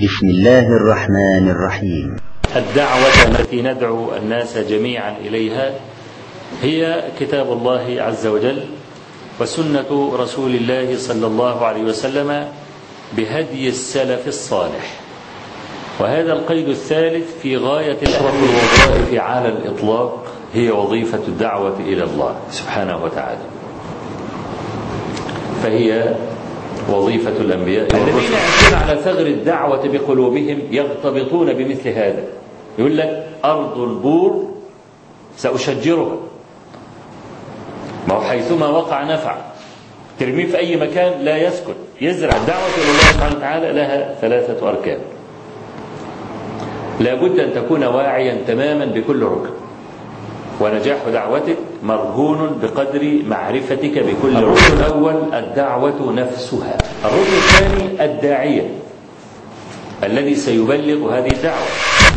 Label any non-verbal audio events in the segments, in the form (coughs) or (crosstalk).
بسم الله الرحمن الرحيم. الدعوة التي ندعو الناس جميعا إليها هي كتاب الله عز وجل وسنة رسول الله صلى الله عليه وسلم بهدي السلف الصالح. وهذا القيد الثالث في غاية أشرف الوظائف على الإطلاق هي وظيفة الدعوة إلى الله سبحانه وتعالى. فهي وظيفة الأنبياء. الذين يعيشون على ثغر الدعوة بقلوبهم يغتبطون بمثل هذا. يقول لك أرض البور سأشجرها. ما هو حيثما وقع نفع. ترميه في أي مكان لا يسكت يزرع الدعوة إلى الله سبحانه وتعالى لها ثلاثة أركان. لا بد أن تكون واعيا تماما بكل ركن. ونجاح دعوتك مرهون بقدر معرفتك بكل الركن الأول الدعوة نفسها. الركن الثاني الداعية الذي سيبلغ هذه الدعوة.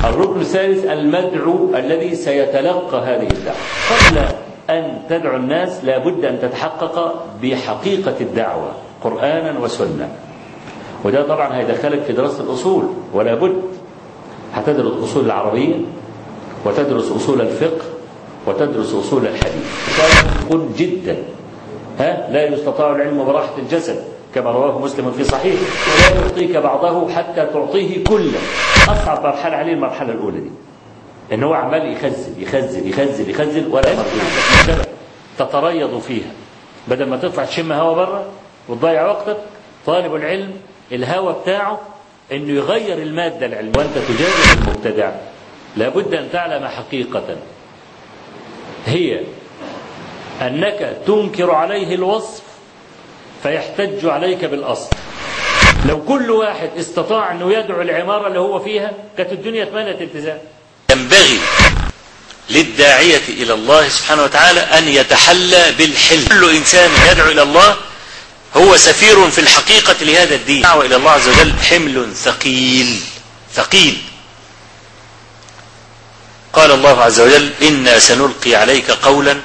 الركن الثالث المدعو الذي سيتلقى هذه الدعوة. قبل أن تدعو الناس لا بد أن تتحقق بحقيقة الدعوة قرآنا وسنة. وده طبعا هيدخلك في دراسة الأصول ولا بد. هتدرس أصول العربية وتدرس أصول الفقه وتدرس أصول الحديث. قل جدا. ها؟ لا يستطاع العلم براحة الجسد كما رواه مسلم في صحيح. ولا يعطيك بعضه حتى تعطيه كله. أصعب مرحلة عليه المرحلة الأولى دي. إن هو عمال يخزن يخزن يخزن يخزن ولا تتريض فيها. بدل ما تطلع تشم هوا بره وتضيع وقتك طالب العلم الهوى بتاعه إنه يغير المادة العلميه وأنت تجادل المبتدع. لابد أن تعلم حقيقة. هي أنك تنكر عليه الوصف فيحتج عليك بالأصل. لو كل واحد استطاع انه يدعو العمارة اللي هو فيها كانت الدنيا اتمنت التزام ينبغي للداعية إلى الله سبحانه وتعالى أن يتحلى بالحلم. كل إنسان يدعو إلى الله هو سفير في الحقيقة لهذا الدين. دعوة إلى الله عز وجل حمل ثقيل ثقيل. قال الله عز وجل إنا سنلقي عليك قولا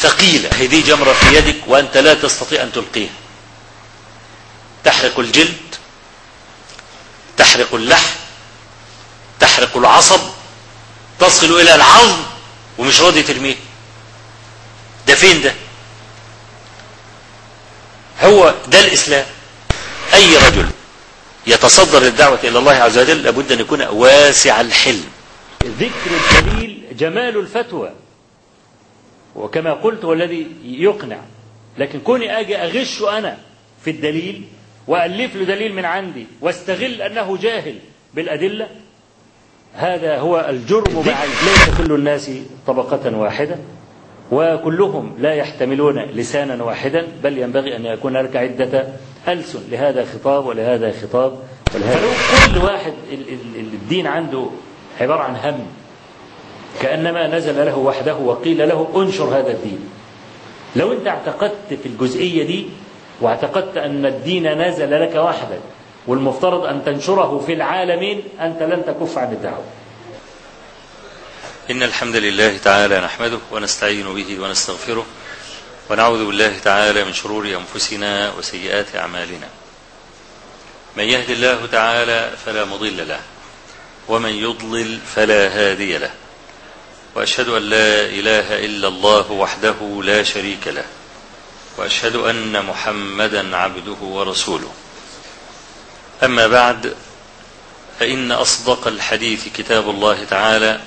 ثقيلا. هذه جمرة في يدك وأنت لا تستطيع أن تلقيها. تحرق الجلد تحرق اللحم تحرق العصب تصل إلى العظم ومش راضي ترميه. ده فين ده؟ هو ده الإسلام. أي رجل يتصدر الدعوة إلى الله عز وجل لابد أن يكون واسع الحلم. ذكر الدليل جمال الفتوى. وكما قلت والذي يقنع. لكن كوني أجي أغش أنا في الدليل وألف له دليل من عندي واستغل أنه جاهل بالأدلة هذا هو الجرم مع ليس كل الناس طبقة واحدة وكلهم لا يحتملون لسانا واحدا بل ينبغي أن يكون هناك عدة ألسن. لهذا خطاب ولهذا خطاب ولهذا كل واحد الدين عنده عبارة عن هم. كأنما نزل له وحده وقيل له انشر هذا الدين. لو أنت اعتقدت في الجزئية دي واعتقدت أن الدين نزل لك وحدك والمفترض أن تنشره في العالمين أنت لن تكف عن الدعوة. إن الحمد لله تعالى نحمده ونستعين به ونستغفره ونعوذ بالله تعالى من شرور أنفسنا وسيئات أعمالنا. من يهد الله تعالى فلا مضل له ومن يضلل فلا هادي له. وأشهد أن لا إله إلا الله وحده لا شريك له. وأشهد أن محمدا عبده ورسوله. أما بعد فإن أصدق الحديث كتاب الله تعالى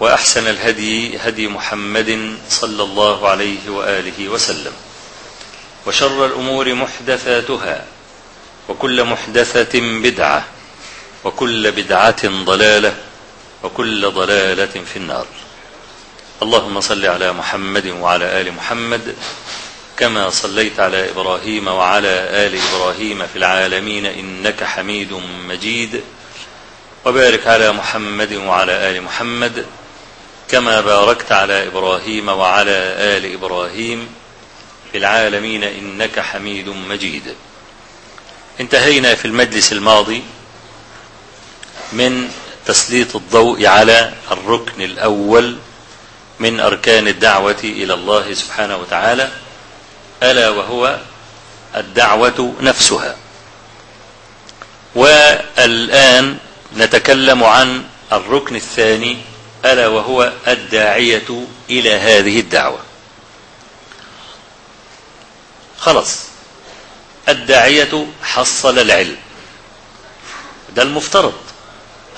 وأحسن الهدي هدي محمد صلى الله عليه وآله وسلم. وشر الأمور محدثاتها وكل محدثة بدعة. وكل بدعة ضلالة وكل ضلالة في النار. اللهم صل على محمد وعلى آل محمد كما صليت على إبراهيم وعلى آل إبراهيم في العالمين إنك حميد مجيد. وبارك على محمد وعلى آل محمد كما باركت على إبراهيم وعلى آل إبراهيم في العالمين إنك حميد مجيد. انتهينا في المجلس الماضي من تسليط الضوء على الركن الأول من أركان الدعوة إلى الله سبحانه وتعالى ألا وهو الدعوة نفسها. والآن نتكلم عن الركن الثاني ألا وهو الداعية إلى هذه الدعوة. خلاص الداعية حصل العلم ده المفترض.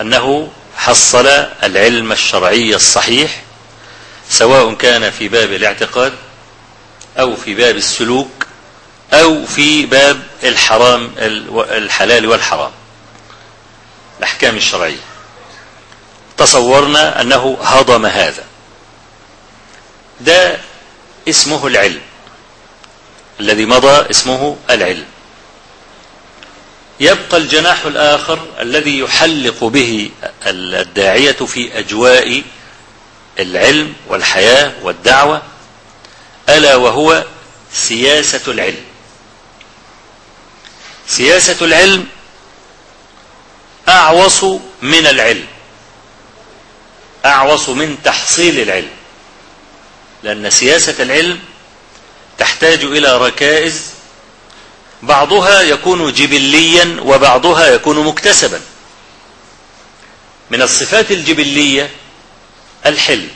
أنه حصل العلم الشرعي الصحيح سواء كان في باب الاعتقاد أو في باب السلوك أو في باب الحرام الحلال والحرام. الأحكام الشرعية. تصورنا أنه هضم هذا. ده اسمه العلم. الذي مضى اسمه العلم. يبقى الجناح الآخر الذي يحلق به الداعية في أجواء العلم والحياة والدعوة ألا وهو سياسة العلم. سياسة العلم أعوص من العلم أعوص من تحصيل العلم لأن سياسة العلم تحتاج إلى ركائز بعضها يكون جبليا وبعضها يكون مكتسبا. من الصفات الجبلية الحلم.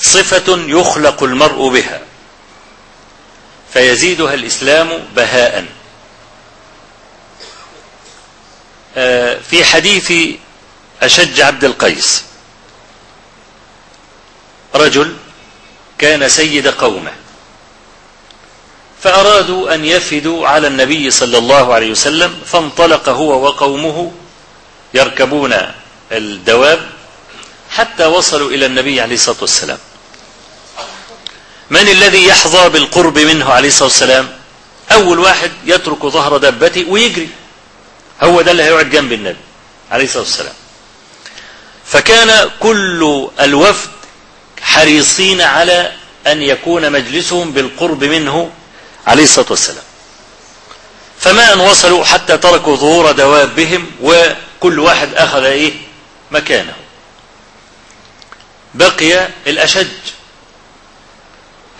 صفة يخلق المرء بها. فيزيدها الإسلام بهاء. في حديث أشج عبد القيس. رجل كان سيد قومه. فأرادوا أن يفدوا على النبي صلى الله عليه وسلم فانطلق هو وقومه يركبون الدواب حتى وصلوا إلى النبي عليه الصلاة والسلام. من الذي يحظى بالقرب منه عليه الصلاة والسلام؟ أول واحد يترك ظهر دبته ويجري. هو ده اللي هيقعد جنب النبي عليه الصلاة والسلام. فكان كل الوفد حريصين على أن يكون مجلسهم بالقرب منه عليه الصلاة والسلام. فما أن وصلوا حتى تركوا ظهور دوابهم وكل واحد أخذ إيه؟ مكانه. بقي الأشج.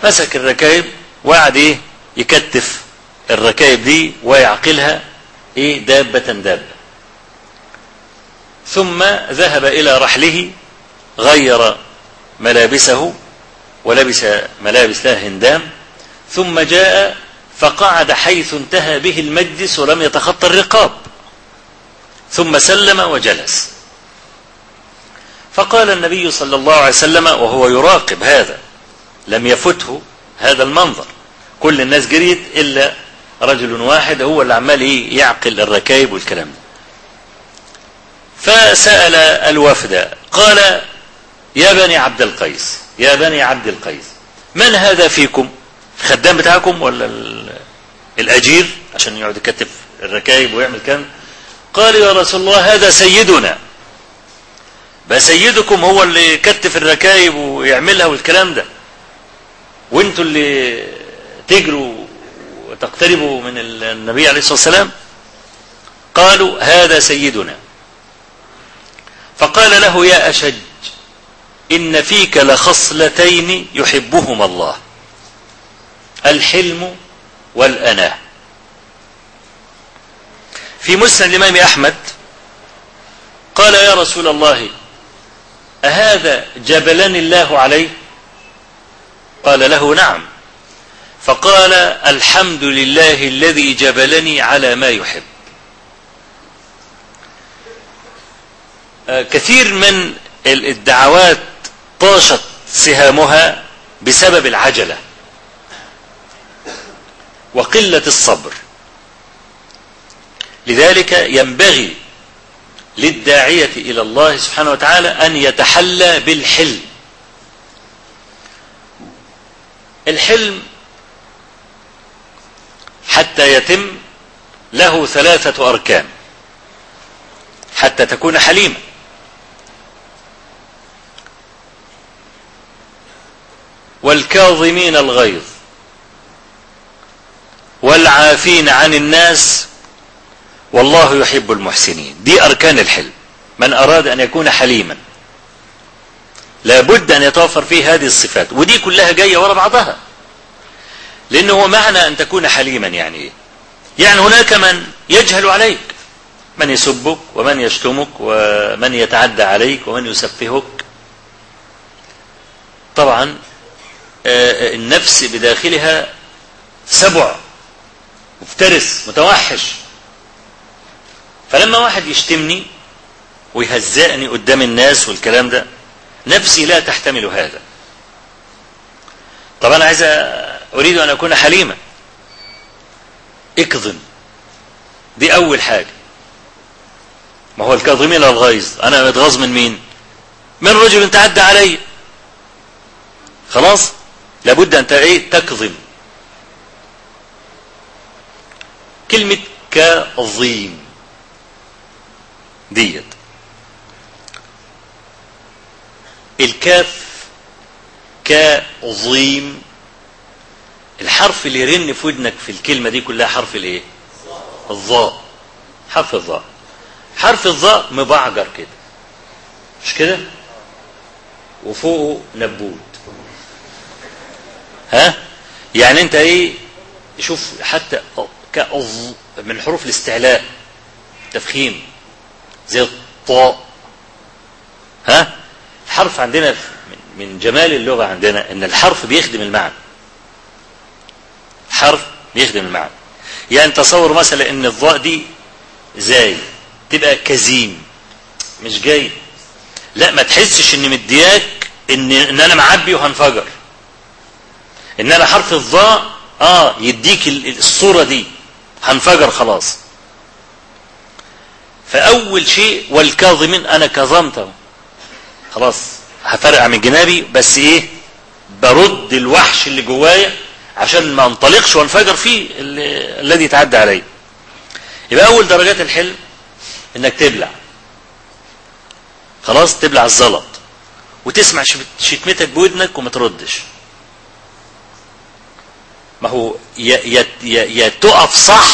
مسك الركائب وقعد إيه؟ يكتف الركائب دي ويعقلها إيه؟ دابة دابة. ثم ذهب إلى رحله غير ملابسه ولبس ملابس لها هندام ثم جاء فقعد حيث انتهى به المجلس ولم يتخطى الرقاب. ثم سلم وجلس. فقال النبي صلى الله عليه وسلم وهو يراقب هذا لم يفته هذا المنظر. كل الناس جريت إلا رجل واحد هو اللي عمال يعقل الركايب والكلام ده. فسأل الوفد قال يا بني عبد القيس يا بني عبد القيس من هذا فيكم؟ الخدام بتاعكم ولا الأجير عشان يقعد يكتف الركايب ويعمل كام؟ قال يا رسول الله هذا سيدنا. بقى سيدكم هو اللي يكتف الركايب ويعملها والكلام ده. وانتوا اللي تجروا وتقتربوا من النبي عليه الصلاة والسلام؟ قالوا هذا سيدنا. فقال له يا أشج إن فيك لخصلتين يحبهما الله. الحلم والأناة في مسند الإمام أحمد قال يا رسول الله أهذا جبلني الله عليه؟ قال له نعم. فقال الحمد لله الذي جبلني على ما يحب. كثير من الدعوات طاشت سهامها بسبب العجلة. وقلة الصبر. لذلك ينبغي للداعية إلى الله سبحانه وتعالى أن يتحلى بالحلم. الحلم حتى يتم له ثلاثة أركان حتى تكون حليما والكاظمين الغيظ. والعافين عن الناس والله يحب المحسنين. دي أركان الحلم. من أراد أن يكون حليما لابد أن يتوفر فيه هذه الصفات ودي كلها جاية ورا بعضها. لأنه معنى أن تكون حليما يعني. إيه يعني هناك من يجهل عليك من يسبك ومن يشتمك ومن يتعدى عليك ومن يسفهك. طبعا النفس بداخلها سبع مفترس متوحش. فلما واحد يشتمني ويهزأني قدام الناس والكلام ده نفسي لا تحتمل هذا. طب أنا عايز أريد أن أكون حليما. اكظم. دي أول حاجة. ما هو الكاظمين الغيظ. أنا متغاظ من مين؟ من رجل تعدى علي. خلاص؟ لابد أن إيه؟ تكظم. كلمة كظيم. ديت. الكاف كظيم. الحرف اللي يرن في ودنك في الكلمة دي كلها حرف الايه؟ الظاء. حرف الظاء. حرف الظاء مبعجر كده. مش كده؟ وفوقه نبوت. ها؟ يعني انت إيه؟ شوف حتى كأظ من حروف الاستعلاء. تفخيم. زي الطاء ها؟ الحرف عندنا من جمال اللغة عندنا إن الحرف بيخدم المعنى. حرف بيخدم المعنى. يعني تصور مثلا إن الضاء دي زاي تبقى كزيم مش جاي. لا ما تحسش إن مدياك ان إن أنا معبي وهنفجر. ان أنا حرف الضاء آه يديك الصورة دي. هنفجر خلاص. فأول شيء والكاظمين أنا كظمته خلاص هفرقع من جنابي بس إيه؟ برد الوحش اللي جوايا عشان ما انطلقش وانفجر فيه الذي يتعدى علي يبقى أول درجات الحلم إنك تبلع. خلاص تبلع الزلط. وتسمع شتمتك بودنك وما تردش. ما هو يا, يا, يا, تقف صح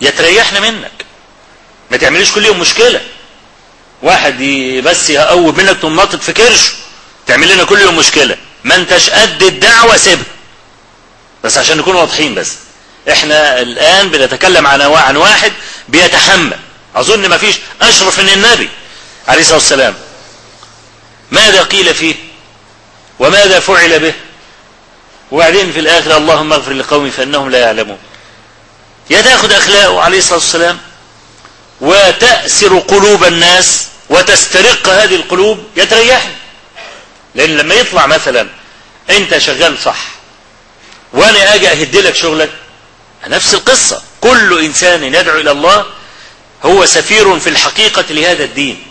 يا تريحنا منك. ما تعمليش كل يوم مشكلة. واحد بس يقوب منك تقوم في كرشه تعمل لنا كل يوم مشكلة. ما انتش قد الدعوة سيبها. بس عشان نكون واضحين بس. إحنا الآن بنتكلم عن عن واحد بيتحمل. أظن ما فيش أشرف من النبي عليه الصلاة والسلام. ماذا قيل فيه؟ وماذا فعل به؟ وبعدين في الآخر اللهم اغفر لقومي فإنهم لا يعلمون. يا تأخذ اخلاقه عليه الصلاة والسلام وتأسر قلوب الناس وتسترق هذه القلوب يتريحني لأن لما يطلع مثلا أنت شغال صح وأنا آجي أهد لك شغلك نفس القصة. كل إنسان يدعو إلى الله هو سفير في الحقيقة لهذا الدين.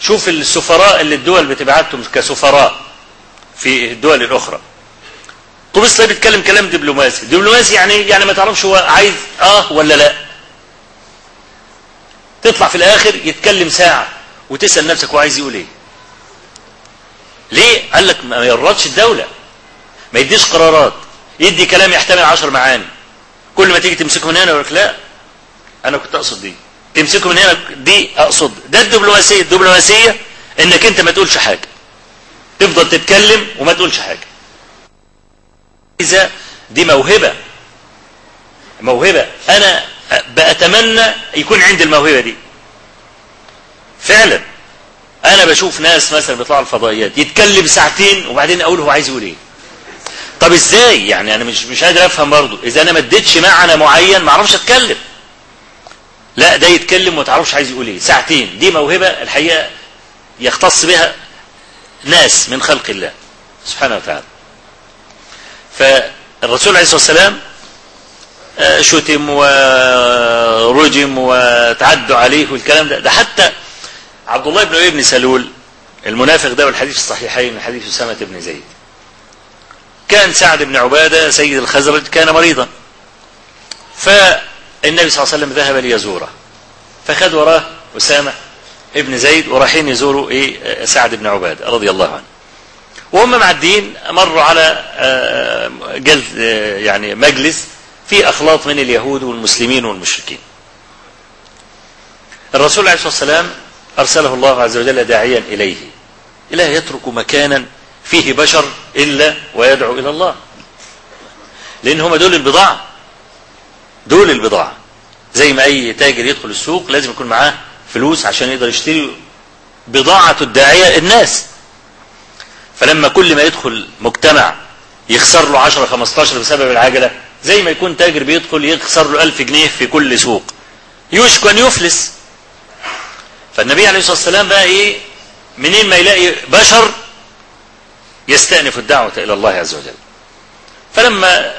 شوف السفراء اللي الدول بتبعتهم كسفراء. في الدول الاخرى طب أصلا بيتكلم كلام دبلوماسي؟ دبلوماسي يعني يعني ما تعرفش هو عايز آه ولا لا. تطلع في الآخر يتكلم ساعة وتسأل نفسك هو عايز يقول إيه. ليه؟ قال لك ما يردش الدولة. ما يديش قرارات. يدي كلام يحتمل عشر معاني. كل ما تيجي تمسكه من هنا يقول لك لا. أنا كنت أقصد دي. تمسكه من هنا دي أقصد. ده الدبلوماسية. الدبلوماسية إنك أنت ما تقولش حاجة. تفضل تتكلم وما تقولش حاجة. إذا دي موهبة. موهبة. أنا بأتمنى يكون عندي الموهبة دي. فعلا. أنا بشوف ناس مثلا بيطلعوا الفضائيات يتكلم ساعتين وبعدين أقول هو عايز يقول إيه. طب إزاي؟ يعني أنا مش مش قادر أفهم برضه. إذا أنا ما اديتش معنى معين ما أعرفش أتكلم. لا ده يتكلم وما تعرفش عايز يقول إيه. ساعتين. دي موهبة الحقيقة يختص بها ناس من خلق الله سبحانه وتعالى. فالرسول عليه الصلاة والسلام شتم ورجم وتعدوا عليه والكلام ده. ده حتى عبد الله بن ابي بن سلول المنافق ده والحديث الصحيحين من حديث أسامة بن زيد. كان سعد بن عبادة سيد الخزرج كان مريضا. فالنبي صلى الله عليه وسلم ذهب ليزوره. فخد وراه أسامة ابن زيد ورايحين يزوروا إيه سعد بن عبادة رضي الله عنه. وهم معديين مروا على جلد يعني مجلس في أخلاط من اليهود والمسلمين والمشركين. الرسول عليه الصلاة والسلام أرسله الله عز وجل داعيا إليه. لا يترك مكانا فيه بشر إلا ويدعو إلى الله. لأن هم دول البضاعة. دول البضاعة. زي ما أي تاجر يدخل السوق لازم يكون معاه فلوس عشان يقدر يشتري بضاعة الداعية الناس. فلما كل ما يدخل مجتمع يخسر له 10 15 بسبب العجلة زي ما يكون تاجر بيدخل يخسر له 1000 جنيه في كل سوق. يوشك أن يفلس. فالنبي عليه الصلاة والسلام بقى إيه؟ منين ما يلاقي بشر يستأنف الدعوة إلى الله عز وجل. فلما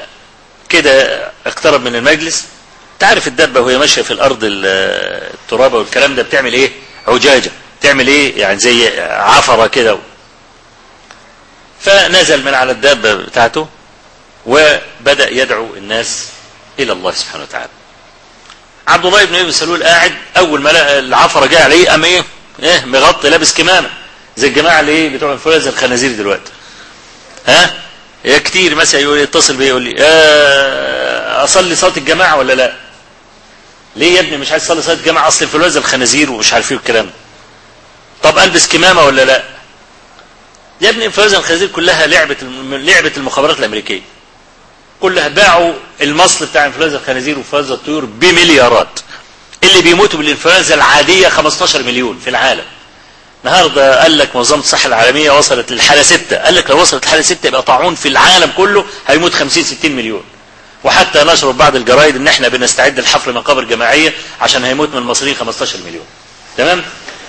كده اقترب من المجلس تعرف الدبة وهي ماشية في الأرض الترابة والكلام ده بتعمل إيه؟ عجاجة. تعمل إيه؟ يعني زي عفرة كده. فنزل من على الدابة بتاعته وبدأ يدعو الناس إلى الله سبحانه وتعالى. عبد الله بن أبي سلول قاعد أول ما لقى العفرة جاية عليه قام إيه؟ إيه؟ مغطي لابس كمامة. زي الجماعة اللي إيه؟ بتوع انفلونزا الخنازير دلوقتي. ها؟ يا كتير مثلا يقول يتصل بيا يقول لي آه أصلي صلاة الجماعة ولا لا؟ ليه يا ابني مش عايز تصلي صلاة الجماعه أصل انفلونزا الخنازير ومش عارف إيه الكلام ده. طب ألبس كمامة ولا لأ؟ يا ابني انفلونزا الخنازير كلها لعبة لعبة المخابرات الأمريكية. كلها باعوا المصل بتاع انفلونزا الخنازير وانفلونزا الطيور بمليارات. اللي بيموتوا بالإنفلونزا العادية 15 مليون في العالم. النهارده قال لك منظمة الصحة العالمية وصلت للحالة 6 قال لك لو وصلت الحاله 6 يبقى طاعون في العالم كله هيموت 50 60 مليون. وحتى في بعض الجرايد إن إحنا بنستعد لحفر مقابر جماعية عشان هيموت من المصريين 15 مليون. تمام؟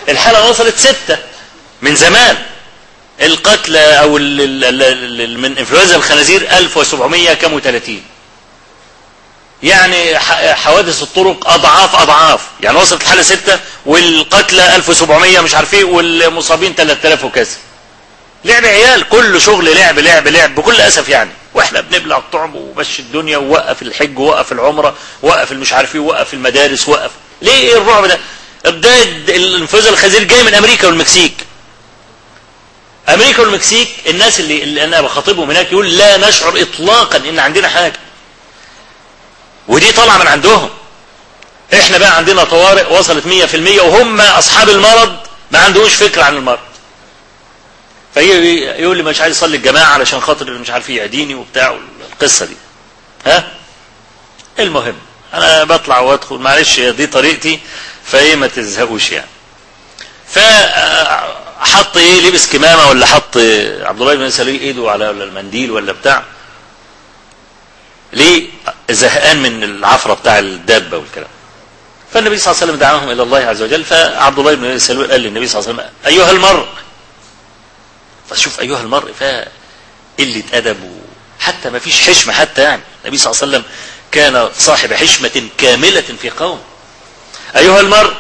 الحالة وصلت 6 من زمان. القتلى أو من إنفلونزا الخنازير 1700 كم و30 يعني حوادث الطرق أضعاف أضعاف. يعني وصلت الحالة 6 والقتلى 1700 مش عارف إيه والمصابين 3000 وكذا. لعب عيال كله شغل لعب لعب لعب بكل أسف يعني. وإحنا بنبلع الطعم ومشي الدنيا ووقف الحج ووقف العمرة ووقف المش عارف إيه ووقف المدارس وقف ليه إيه الرعب ده؟ ده الانفلونزا الخنازير جاي من أمريكا والمكسيك. أمريكا والمكسيك الناس اللي, اللي أنا بخاطبهم هناك يقول لا نشعر اطلاقا إن عندنا حاجة. ودي طالعة من عندهم. إحنا بقى عندنا طوارئ وصلت 100% وهم أصحاب المرض ما عندهمش فكرة عن المرض. فيقول لي مش عايز أصلي الجماعة علشان خاطر مش عارف يعديني وبتاع القصة دي. ها؟ المهم أنا بطلع وأدخل. معلش دي طريقتي فايه ما تزهقوش يعني. ف حط إيه؟ لبس كمامة ولا حط عبد الله بن سلول إيده على المنديل ولا بتاع؟ ليه؟ زهقان من العفرة بتاع الدابة والكلام. فالنبي صلى الله عليه وسلم دعاهم إلى الله عز وجل فعبد الله بن سلول قال للنبي صلى الله عليه وسلم أيها المرء فشوف أيها المرء فقله أدب حتى ما فيش حشمة حتى يعني. النبي صلى الله عليه وسلم كان صاحب حشمة كاملة في قوم. أيها المرء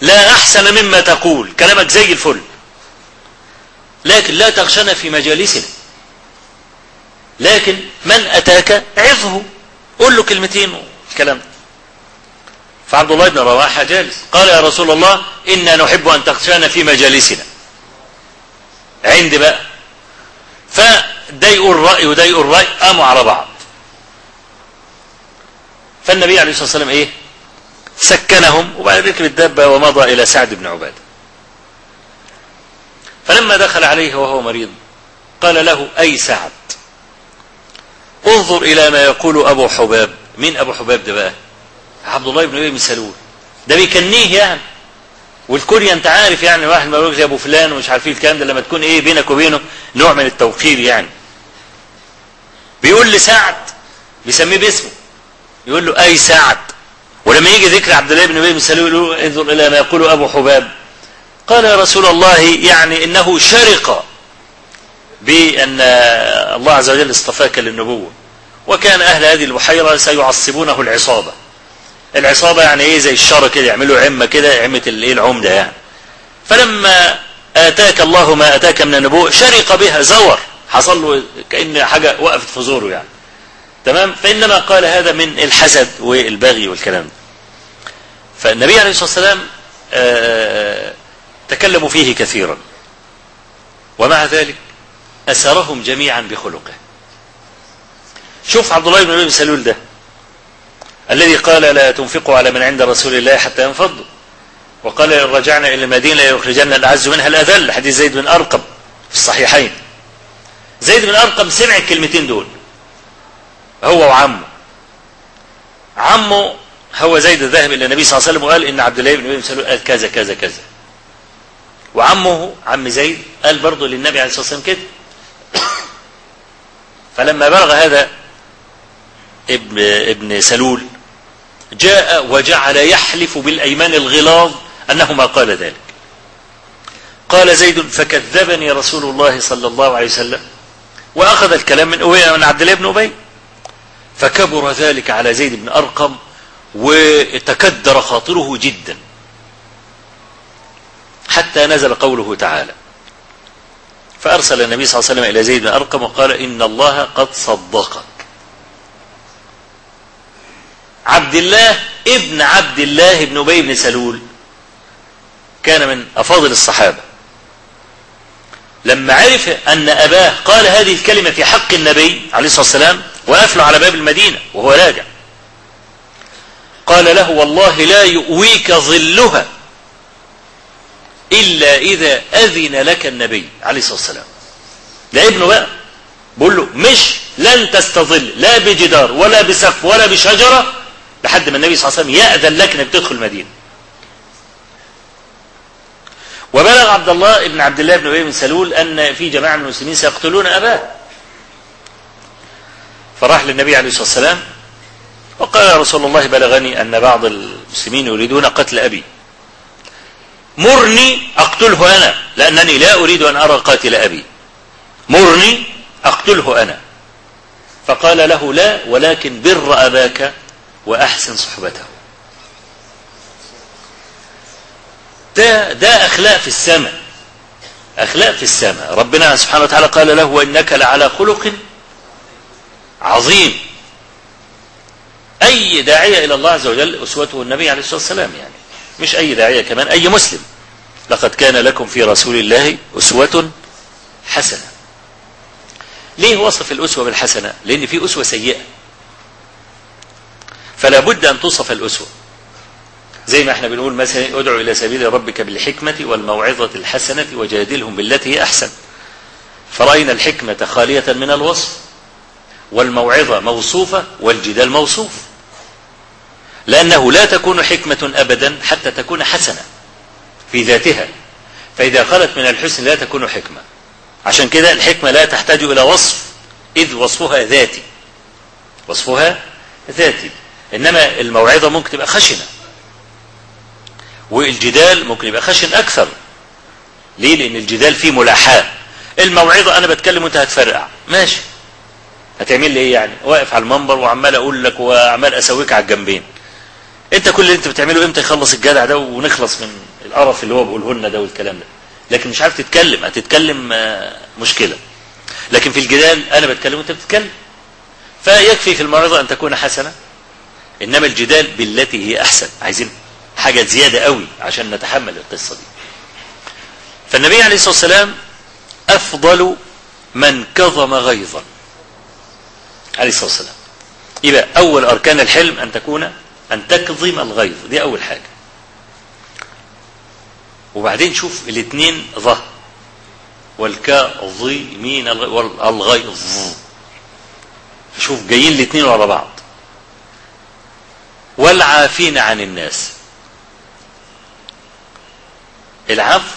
لا أحسن مما تقول. كلامك زي الفل. لكن لا تغشنا في مجالسنا. لكن من أتاك عظه. قل له كلمتين الكلام فعبد الله بن رواحة جالس. قال يا رسول الله إنا نحب أن تغشانا في مجالسنا. عندي بقى. فده يقول رأي وده يقول رأي قاموا على بعض. فالنبي عليه الصلاة والسلام إيه؟ سكنهم وبعد ركب الدابة ومضى إلى سعد بن عبادة. فلما دخل عليه وهو مريض قال له أي سعد؟ انظر إلى ما يقول أبو حباب. مين أبو حباب ده بقى؟ عبد الله بن أبي بن سلول ده بيكنيه يعني. والكنية انت عارف يعني واحد ما يقولش أبو فلان ومش عارفين الكلام ده لما تكون إيه بينك وبينه نوع من التوقير يعني. بيقول لسعد بيسميه باسمه. يقول له أي سعد. ولما يجي ذكر عبد الله بن أبي بن سلول يقول انظر إلى ما يقول أبو حباب. قال يا رسول الله يعني إنه شرق بأن الله عز وجل اصطفاك للنبوة. وكان أهل هذه البحيرة سيعصبونه العصابة. العصابة يعني إيه زي الشر كده يعملوا عمة كده عمة الايه العمدة يعني. فلما آتاك الله ما آتاك من النبوه شرق بها زور. حصل له كأن حاجة وقفت في زوره يعني. تمام؟ فإنما قال هذا من الحسد والبغي والكلام ده. فالنبي عليه الصلاة والسلام تكلموا فيه كثيرا. ومع ذلك أسرهم جميعا بخلقه. شوف عبد الله بن أبي سلول ده. الذي قال لا تنفقوا على من عند رسول الله حتى ينفضوا. وقال إن رجعنا إلى المدينة يخرجن الأعز منها الأذل. حديث زيد بن أرقم في الصحيحين. زيد بن أرقم سمع الكلمتين دول. هو وعمه. عمه هو زيد ذهب إلى النبي صلى الله عليه وسلم وقال إن عبد الله بن أبي بن سلول قال كذا كذا كذا. وعمه عم زيد قال برضه للنبي عليه الصلاة والسلام كده. (coughs) فلما بلغ هذا ابن ابن سلول جاء وجعل يحلف بالأيمان الغلاظ انه ما قال ذلك. قال زيد فكذبني رسول الله صلى الله عليه وسلم. وأخذ الكلام من من عبد الله بن أبي. فكبر ذلك على زيد بن أرقم وتكدر خاطره جدا. حتى نزل قوله تعالى. فأرسل النبي صلى الله عليه وسلم إلى زيد بن أرقم وقال إن الله قد صدقك. عبد الله ابن عبد الله بن أبي بن سلول. كان من أفاضل الصحابة. لما عرف أن أباه قال هذه الكلمة في حق النبي عليه الصلاة والسلام وقف له على باب المدينة وهو راجع. قال له والله لا يؤويك ظلها إلا إذا أذن لك النبي عليه الصلاة والسلام. ده ابنه بقى. بقول له مش لن تستظل لا بجدار ولا بسقف ولا بشجرة لحد ما النبي صلى الله عليه وسلم يأذن لك إنك تدخل المدينة. وبلغ عبد الله ابن عبد الله بن أبي بن سلول أن في جماعة من المسلمين سيقتلون أباه. فراح للنبي عليه الصلاة والسلام وقال يا رسول الله بلغني أن بعض المسلمين يريدون قتل أبي. مرني أقتله أنا لأنني لا أريد أن أرى قاتل أبي. مرني أقتله أنا. فقال له لا ولكن بر أباك وأحسن صحبته. ده ده أخلاق في السماء. أخلاق في السماء. ربنا سبحانه وتعالى قال له وانك لعلى خلق عظيم. أي داعية إلى الله عز وجل أسوته النبي عليه الصلاة والسلام يعني. مش أي داعية كمان أي مسلم. لقد كان لكم في رسول الله أسوة حسنة. ليه وصف الأسوة بالحسنة؟ لأن في أسوة سيئة. فلا بد أن توصف الأسوة. زي ما إحنا بنقول مثلا ادعو إلى سبيل ربك بالحكمة والموعظة الحسنة وجادلهم بالتي هي أحسن. فرأينا الحكمة خالية من الوصف والموعظة موصوفة والجدال موصوف. لأنه لا تكون حكمة ابدا حتى تكون حسنة في ذاتها. فإذا خلت من الحسن لا تكون حكمة. عشان كده الحكمة لا تحتاج إلى وصف إذ وصفها ذاتي. وصفها ذاتي. إنما الموعظة ممكن تبقى خشنة. والجدال ممكن يبقى خشن أكثر. ليه؟ لأن الجدال فيه ملاحاة. الموعظة أنا بتكلم وأنت هتفرقع. ماشي. هتعمل لي إيه يعني؟ واقف على المنبر وعمال أقول لك وعمال أسويك على الجنبين. أنت كل اللي أنت بتعمله إمتى يخلص الجدع ده ونخلص من القرف اللي هو بيقوله لنا ده والكلام ده؟ لكن مش عارف تتكلم. هتتكلم مشكلة. لكن في الجدال أنا بتكلم وأنت بتتكلم. فيكفي في الموعظة أن تكون حسنة. إنما الجدال بالتي هي أحسن. عايزين حاجة زيادة قوي عشان نتحمل القصة دي. فالنبي عليه الصلاة والسلام أفضل من كظم غيظا. عليه الصلاة والسلام. يبقى أول أركان الحلم أن تكون أن تكظم الغيظ. دي أول حاجة. وبعدين شوف الاثنين ظه والكاظمين الغيظ شوف جايين الاثنين ورا بعض. والعافين عن الناس. العفو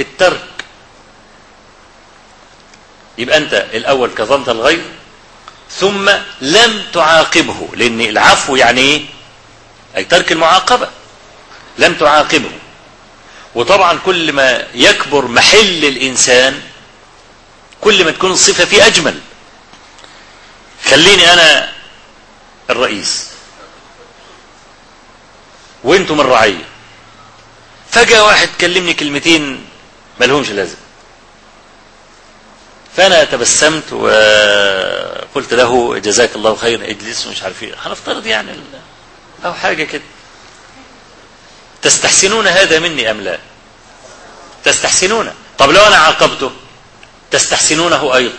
الترك. يبقى أنت الأول كظمت الغيظ ثم لم تعاقبه لأن العفو يعني إيه؟ أي ترك المعاقبة. لم تعاقبه. وطبعا كل ما يكبر محل الإنسان كل ما تكون الصفة فيه أجمل. خليني أنا الرئيس. وأنتم الرعية. فجأة واحد كلمني كلمتين ملهمش لازم. فأنا تبسمت وقلت له جزاك الله خيرا اجلس ومش عارف إيه. هنفترض يعني أو حاجة كده. تستحسنون هذا مني أم لا؟ تستحسنون. طب لو أنا عاقبته تستحسنونه أيضا.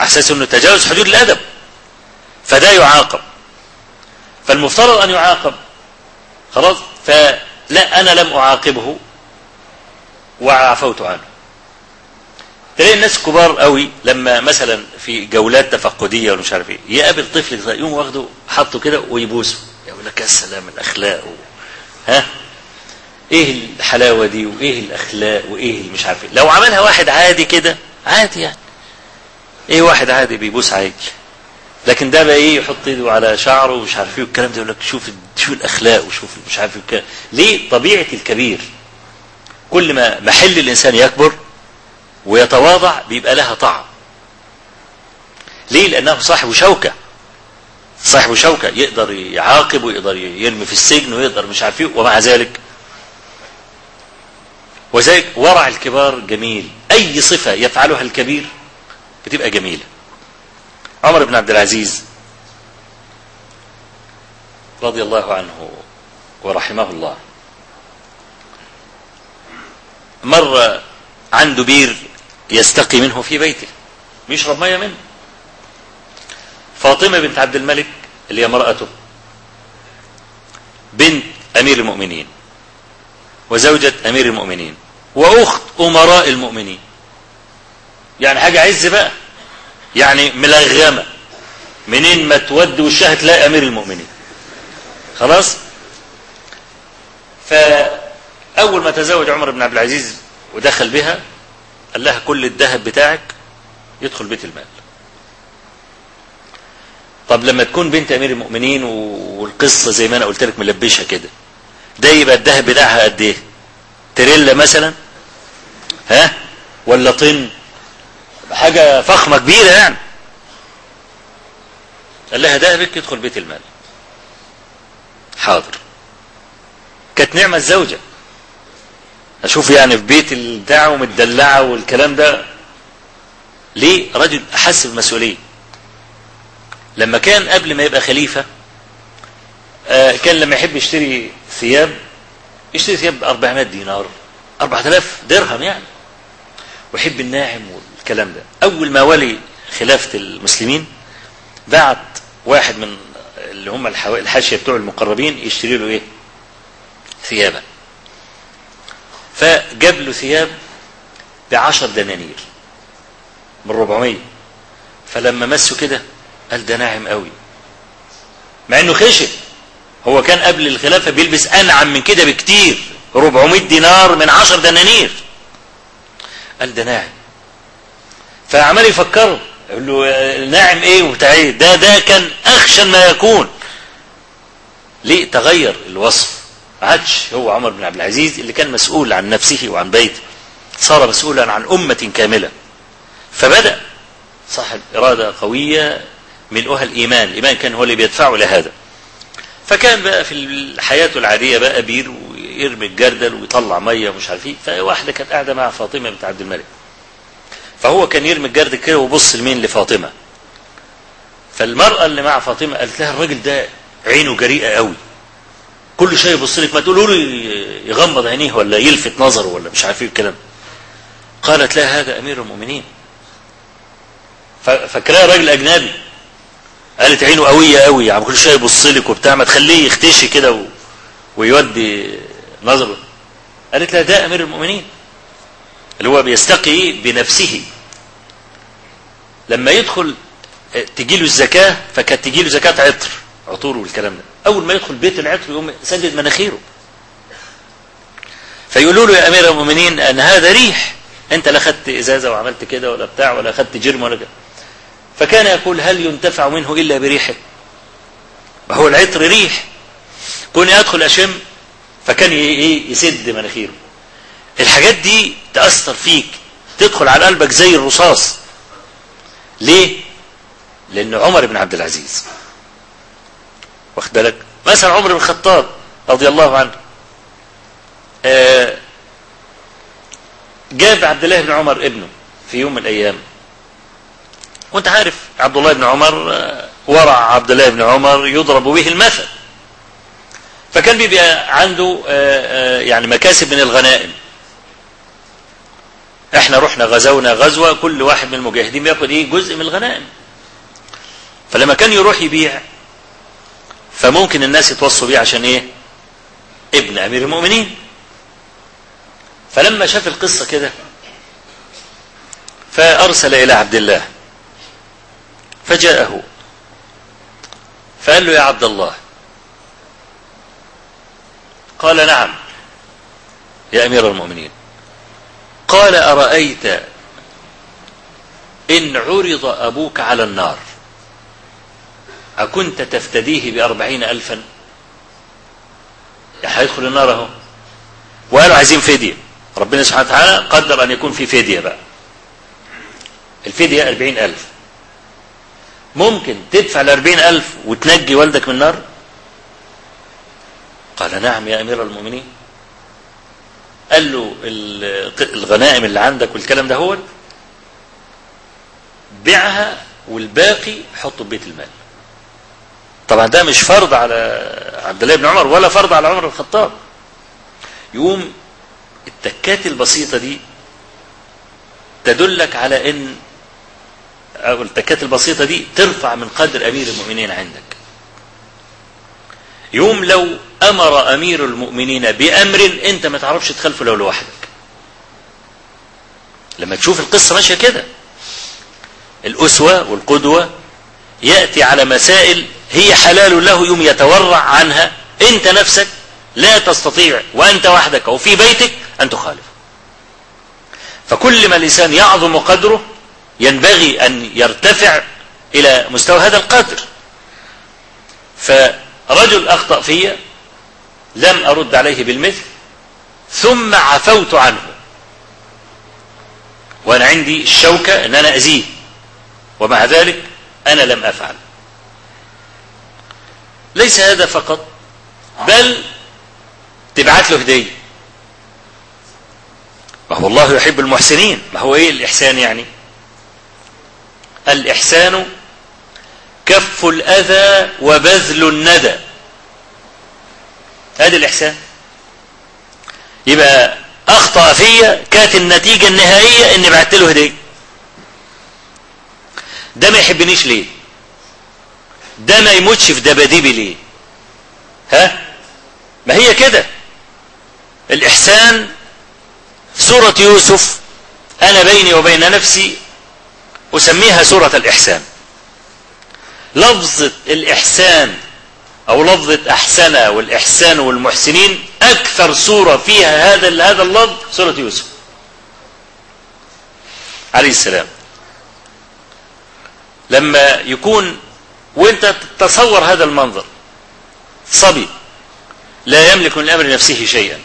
على أساس إنه تجاوز حدود الأدب. فده يعاقب. فالمفترض أن يعاقب. خلاص؟ فلا أنا لم أعاقبه وعفوت عنه. تلاقي الناس كبار قوي لما مثلا في جولات تفقدية ولا مش عارف إيه يقابل طفل يقوم واخده حاطه كده ويبوسه يقول لك يا سلام الأخلاق و... ها؟ إيه الحلاوة دي وإيه الأخلاق وإيه مش عارف إيه. لو عملها واحد عادي كده عادي يعني. إيه واحد عادي بيبوس عادي؟ لكن ده بقى إيه؟ يحط إيده على شعره ومش عارف إيه والكلام ده يقول لك شوف شوف الأخلاق وشوف مش عارف إيه. ليه؟ طبيعة الكبير. كل ما محل الإنسان يكبر ويتواضع بيبقى لها طعم. ليه؟ لأنه صاحب شوكة. صاحب شوكة. يقدر يعاقب ويقدر يرمي في السجن ويقدر مش عارف إيه ومع ذلك وذلك ورع الكبار جميل. أي صفة يفعلها الكبير بتبقى جميلة. عمر بن عبد العزيز رضي الله عنه ورحمه الله. مر عنده بير يستقي منه في بيته بيشرب مية منه. فاطمة بنت عبد الملك اللي هي امراته بنت أمير المؤمنين وزوجة أمير المؤمنين وأخت أمراء المؤمنين. يعني حاجة عز بقى. يعني ملغمه منين ما تود وشها تلاقي أمير المؤمنين. خلاص؟ فأول ما تزوج عمر بن عبد العزيز ودخل بها قال لها كل الذهب بتاعك يدخل بيت المال. طب لما تكون بنت أمير المؤمنين والقصة زي ما أنا قلت لك ملبشها كده ده يبقى الذهب بتاعها قد إيه؟ تريلا مثلا؟ ها؟ ولا طن؟ حاجة فخمة كبيرة يعني. قال لها ذهبك يدخل بيت المال. حاضر. كانت نعمة الزوجة. أشوف يعني في بيت البتاع ومتدلعة والكلام ده ليه رجل أحس بالمسؤوليه لما كان قبل ما يبقى خليفة آه كان لما يحب يشتري ثياب يشتري ثياب ب 400 دينار 4000 درهم يعني. ويحب الناعم والكلام ده. أول ما ولي خلافة المسلمين بعت واحد من اللي هم الحاشية بتوع المقربين يشتري له إيه؟ ثيابا فجاب له ثياب بعشر دنانير من 400 فلما مسه كده قال ده ناعم قوي. مع إنه خشن هو كان قبل الخلافة بيلبس أنعم من كده بكتير. 400 دينار من 10 دنانير. قال ده ناعم. فعمال يفكره يقول له ناعم إيه وبتاع إيه ده ده كان أخشن ما يكون. ليه؟ تغير الوصف. عادش هو عمر بن عبد العزيز اللي كان مسؤول عن نفسه وعن بيته صار مسؤولا عن أمة كاملة. فبدأ صاحب إرادة قوية ملؤها الإيمان. الإيمان كان هو اللي بيدفعه لهذا. فكان بقى في حياته العادية بقى بير ويرمي الجردل ويطلع مية ومش عارف إيه. فواحدة كانت قاعدة مع فاطمة بنت عبد الملك. فهو كان يرمي الجردل كده ويبص لمين؟ لفاطمة. فالمرأة اللي مع فاطمة قالت لها الراجل ده عينه جريئة قوي. كل شيء يبص لك ما تقولوا له يغمض عينيه ولا يلفت نظره ولا مش عارف إيه الكلام. قالت لا هذا أمير المؤمنين. فاكراه راجل أجنبي. قالت عينه قوية قوي يعني كل شيء يبص لك وبتاع ما تخليه يختشي كده. ويودي نظره. قالت لا ده أمير المؤمنين. اللي هو بيستقي بنفسه. لما يدخل تجي له الزكاة فكانت تجي له زكاة عطر عطور والكلام ده. أول ما يدخل بيت العطر يقوم سدد مناخيره. فيقولوا له يا أمير المؤمنين أن هذا ريح. أنت لا خدت إزازة وعملت كده ولا بتاع ولا خدت جرم ولا كده. فكان يقول هل ينتفع منه إلا بريحه وهو العطر ريح. كوني ادخل أشم فكان يسد مناخيره. الحاجات دي تأثر فيك تدخل على قلبك زي الرصاص. ليه؟ لأن عمر بن عبد العزيز واخد بالك؟ مثلا عمر بن الخطاب رضي الله عنه آه جاب عبد الله بن عمر ابنه في يوم من الأيام. وأنت عارف عبد الله بن عمر آه ورع عبد الله بن عمر يضرب به المثل. فكان بيبقى عنده آه يعني مكاسب من الغنائم. إحنا رحنا غزونا غزوة كل واحد من المجاهدين بياخد إيه؟ جزء من الغنائم. فلما كان يروح يبيع فممكن الناس يتوصوا بيه عشان إيه؟ ابن أمير المؤمنين. فلما شاف القصة كده فأرسل إلى عبد الله فجاءه فقال له يا عبد الله قال نعم يا أمير المؤمنين. قال أرأيت إن عرض أبوك على النار؟ أكنت تفتديه بأربعين ألفا؟ هيدخل النار أهو. وقالوا عايزين فدية. ربنا سبحانه وتعالى قدر أن يكون في فدية بقى. الفدية أربعين ألف. ممكن تدفع الأربعين ألف وتنجي والدك من النار؟ قال نعم يا أمير المؤمنين. قال له الغنائم اللي عندك والكلام ده هو بيعها والباقي حطه في بيت المال. طبعا ده مش فرض على عبد الله بن عمر ولا فرض على عمر الخطاب. يقوم التكات البسيطة دي تدلك على إن أو التكات البسيطة دي ترفع من قدر أمير المؤمنين عندك. يوم لو أمر أمير المؤمنين بأمر أنت ما تعرفش تخلفه لو لوحدك. لما تشوف القصة ماشية كده. الأسوة والقدوة يأتي على مسائل هي حلال له يوم يتورع عنها. أنت نفسك لا تستطيع وأنت وحدك أو في بيتك أن تخالف فكل ما الإنسان يعظم قدره ينبغي أن يرتفع إلى مستوى هذا القدر. فرجل أخطأ في لم أرد عليه بالمثل ثم عفوت عنه. وأنا عندي الشوكة إن أنا ازيه ومع ذلك أنا لم أفعل. ليس هذا فقط بل تبعت له هدية. ما هو الله يحب المحسنين. ما هو إيه الإحسان يعني؟ الإحسان كف الأذى وبذل الندى. هذا الإحسان. يبقى أخطأ فيا كانت النتيجة النهائية إني بعت له هدية. ده ما يحبنيش ليه؟ ده ما يموتش في دباديبي ليه؟ ها؟ ما هي كده. الإحسان في سورة يوسف أنا بيني وبين نفسي أسميها سورة الإحسان. لفظة الإحسان أو لفظة أحسن والإحسان والمحسنين أكثر سورة فيها هذا هذا اللفظ سورة يوسف. عليه السلام. لما يكون وانت تتصور هذا المنظر صبي لا يملك من أمر نفسه شيئا.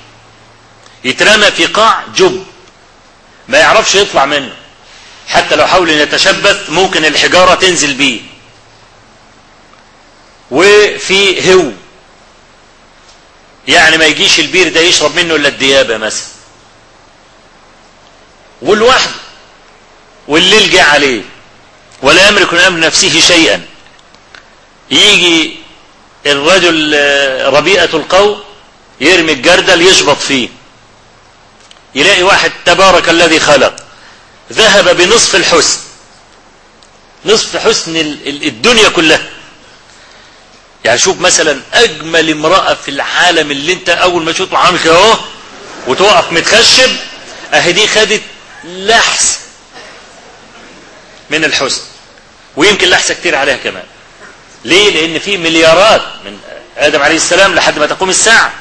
يترمى في قاع جب ما يعرفش يطلع منه. حتى لو حاول أن يتشبث ممكن الحجارة تنزل بيه. وفي هو. يعني ما يجيش البير ده يشرب منه إلا الديابة مثلا. والوحد والليل جه عليه ولا يملك من أمر نفسه شيئا. يجي الرجل ربيئة القوم يرمي الجردل يشبط فيه. يلاقي واحد تبارك الذي خلق. ذهب بنصف الحسن. نصف حسن الدنيا كلها. يعني شوف مثلا أجمل امرأة في العالم اللي أنت أول ما تشوفه عامل كده أهو وتقف متخشب أهي دي خدت لحس من الحسن ويمكن لحسة كتير عليها كمان. ليه؟ لأن في مليارات من آدم عليه السلام لحد ما تقوم الساعة.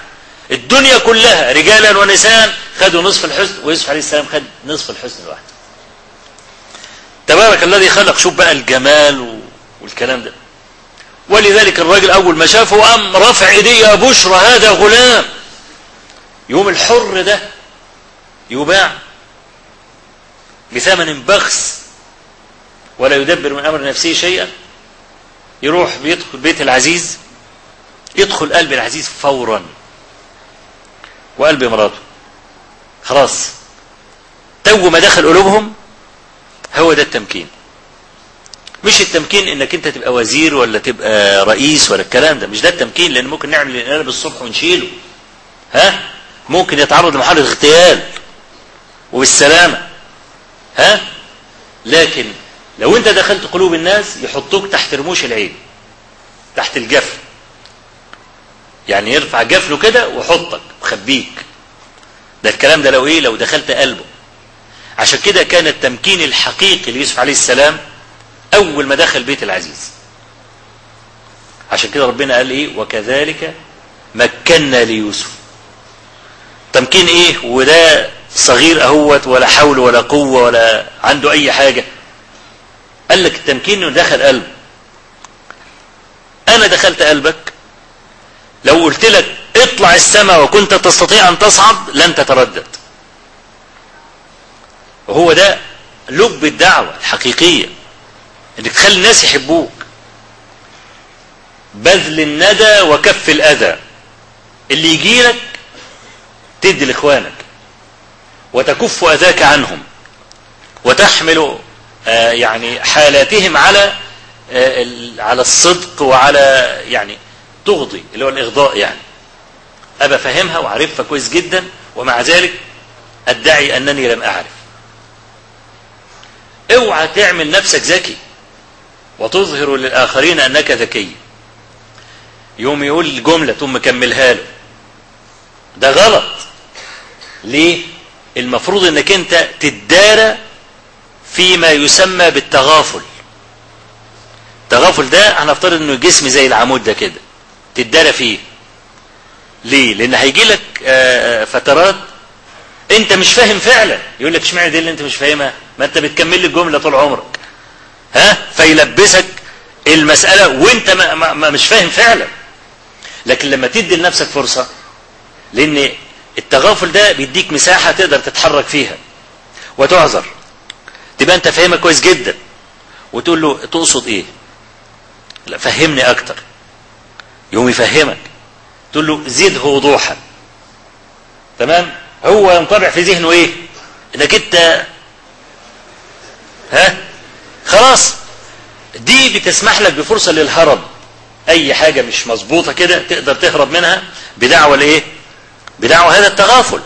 الدنيا كلها رجالا ونساء خدوا نصف الحسن ويوسف عليه السلام خد نصف الحسن لوحده. تبارك الذي خلق شوف بقى الجمال والكلام ده. ولذلك الراجل أول ما شافه قام رفع إيديه يا بشرى هذا غلام. يوم الحر ده يباع بثمن بخس ولا يدبر من أمر نفسه شيئا. يروح بيدخل بيت العزيز يدخل قلب العزيز فورا وقلب مراته. خلاص تو ما دخل قلوبهم هو ده التمكين. مش التمكين إنك أنت تبقى وزير ولا تبقى رئيس ولا الكلام ده. مش ده التمكين لأن ممكن نعمل الانقلاب الصبح ونشيله. ها؟ ممكن يتعرض لمحاولة اغتيال وبالسلامة ها؟ لكن لو أنت دخلت قلوب الناس يحطوك تحت رموش العين تحت الجفن يعني يرفع جفنه كده ويحطك وخبيك ده الكلام ده لو إيه؟ لو دخلت قلبه. عشان كده كان التمكين الحقيقي ليوسف عليه السلام أول ما دخل بيت العزيز. عشان كده ربنا قال إيه؟ وكذلك مكنا ليوسف تمكين إيه؟ وده صغير أهوت ولا حول ولا قوة ولا عنده أي حاجة. قال لك التمكين إنه دخل قلبه أنا دخلت قلبك. لو قلت لك اطلع السماء وكنت تستطيع أن تصعد لن تتردد. وهو ده لب الدعوة الحقيقية. انك تخلي الناس يحبوك. بذل الندى وكف الأذى. اللي يجي لك تدي لإخوانك. وتكف أذاك عنهم. وتحمل آه يعني حالاتهم على آه على الصدق وعلى يعني تغضي اللي هو الإغضاء يعني. ابى فاهمها وعارفها كويس جدا ومع ذلك أدعي أنني لم أعرف. اوعى تعمل نفسك ذكي. وتظهر للآخرين أنك ذكي. يوم يقول الجملة ثم كملها له. ده غلط. ليه؟ المفروض إنك أنت تدارى فيما يسمى بالتغافل. التغافل ده هنفترض إنه جسم زي العمود ده كده. تدارى فيه. ليه؟ لأن هيجي لك فترات أنت مش فاهم فعلا. يقول لك اشمعنى دي اللي أنت مش فاهمها؟ ما أنت بتكمل لي الجملة طول عمرك. ها؟ فيلبسك المسألة وانت ما ما ما مش فاهم فعلا. لكن لما تدي لنفسك فرصة لأن التغافل ده بيديك مساحة تقدر تتحرك فيها وتعذر. تبقى انت فاهمها كويس جدا. وتقول له تقصد إيه؟ لا فهمني أكتر. يوم يفهمك. تقول له زده وضوحا تمام؟ هو ينطبع في ذهنه إيه؟ إنك انت ها؟ خلاص. دي بتسمح لك بفرصة للهرب. أي حاجة مش مظبوطة كده تقدر تهرب منها بدعوة الايه بدعوة هذا التغافل.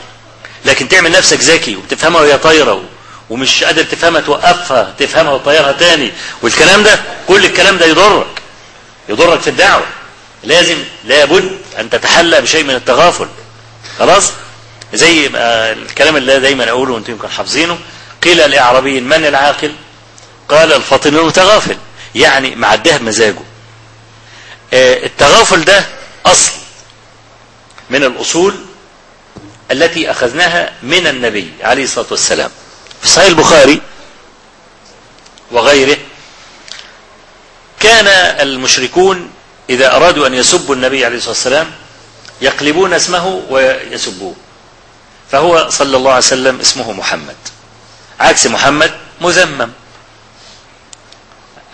لكن تعمل نفسك ذكي وبتفهمها وهي طايرة ومش قادر تفهمها توقفها تفهمها وتطيرها تاني. والكلام ده كل الكلام ده يضرك. يضرك في الدعوة. لازم لابد أن تتحلى بشيء من التغافل. خلاص؟ زي الكلام اللي دايما أقوله وأنتم يمكن حافظينه. قيل لأعرابي من العاقل؟ قال الفاطن المتغافل يعني معدها بمزاجه. التغافل ده أصل من الأصول التي أخذناها من النبي عليه الصلاة والسلام. في صحيح البخاري وغيره كان المشركون إذا أرادوا أن يسبوا النبي عليه الصلاة والسلام يقلبون اسمه ويسبوه. فهو صلى الله عليه وسلم اسمه محمد. عكس محمد مذمم.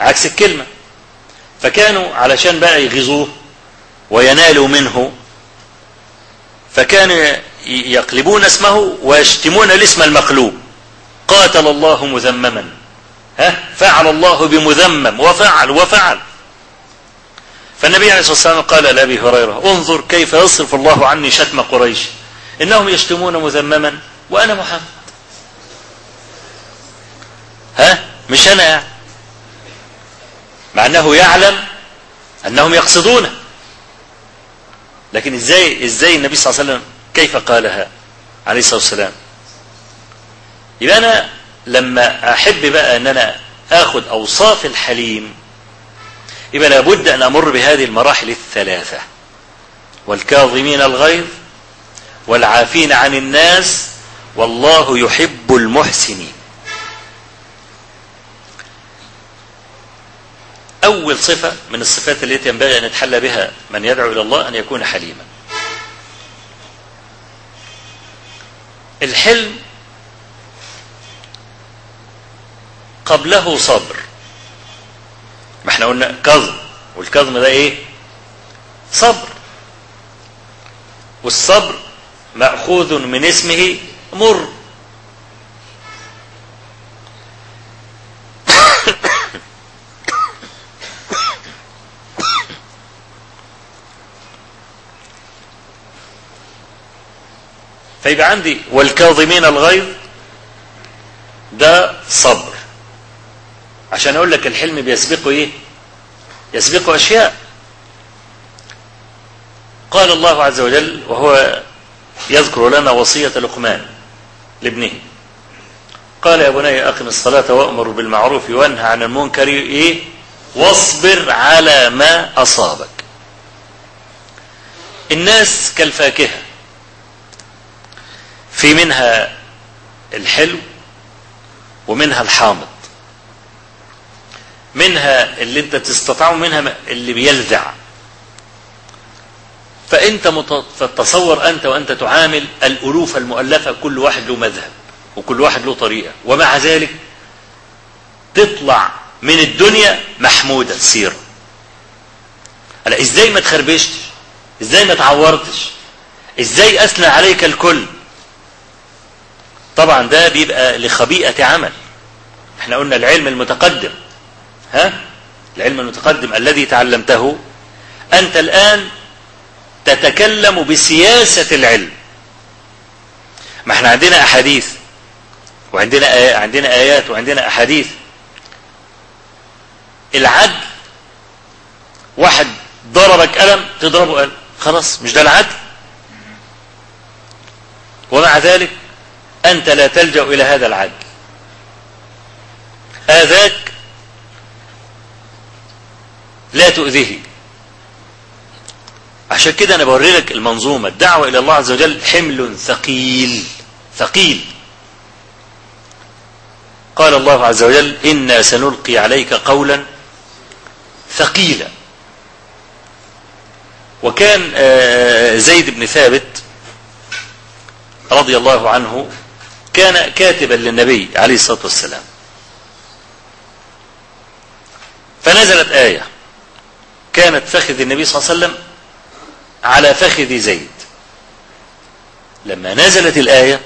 عكس الكلمة. فكانوا علشان بقى يغيظوه وينالوا منه فكانوا يقلبون اسمه ويشتمون الاسم المقلوب. قاتل الله مذمما. ها؟ فعل الله بمذمم. وفعل وفعل. فالنبي عليه الصلاة والسلام قال لأبي هريرة انظر كيف يصرف الله عني شتم قريش. إنهم يشتمون مذمما وأنا محمد. ها؟ مش أنا. يعني مع أنه يعلم أنهم يقصدونه. لكن إزاي إزاي النبي صلى الله عليه وسلم كيف قالها عليه الصلاة والسلام؟ يبقى أنا لما أحب بقى أن أنا آخذ أوصاف الحليم يبقى لابد أن أمر بهذه المراحل الثلاثة والكاظمين الغيظ والعافين عن الناس والله يحب المحسنين. أول صفة من الصفات التي ينبغي أن يتحلى بها من يدعو إلى الله أن يكون حليما. الحلم قبله صبر. ما إحنا قلنا كظم والكظم ده إيه؟ صبر. والصبر مأخوذ من اسمه مر. فيبقى عندي والكاظمين الغيظ ده صبر. عشان أقول لك الحلم بيسبقه إيه؟ يسبقه أشياء. قال الله عز وجل وهو يذكر لنا وصية لقمان لابنه. قال يا بني أقم الصلاة وأمر بالمعروف وانهى عن المنكر إيه؟ واصبر على ما أصابك. الناس كالفاكهة. في منها الحلو ومنها الحامض. منها اللي انت تستطيع منها اللي بيلذع فانت تتصور انت وانت تعامل الالوف المؤلفة كل واحد له مذهب وكل واحد له طريقة. ومع ذلك تطلع من الدنيا محمودا سيرا أنا إزاي ما تخربشتش؟ إزاي ما تعورتش؟ إزاي أثنى عليك الكل؟ طبعا ده بيبقى لخبيئة عمل. إحنا قلنا العلم المتقدم. ها؟ العلم المتقدم الذي تعلمته. أنت الآن تتكلم بسياسة العلم. ما إحنا عندنا أحاديث وعندنا آي... عندنا آيات وعندنا أحاديث. العدل واحد ضربك قلم تضربه قلم. خلاص مش ده العدل. ومع ذلك أنت لا تلجأ إلى هذا العدل. آذاك لا تؤذيه. عشان كده أنا بوري لك المنظومة. الدعوة إلى الله عز وجل حمل ثقيل ثقيل. قال الله عز وجل إنا سنلقي عليك قولا ثقيلا. وكان زيد بن ثابت رضي الله عنه كان كاتبا للنبي عليه الصلاة والسلام. فنزلت آية. كانت فخذ النبي صلى الله عليه وسلم على فخذ زيد. لما نزلت الآية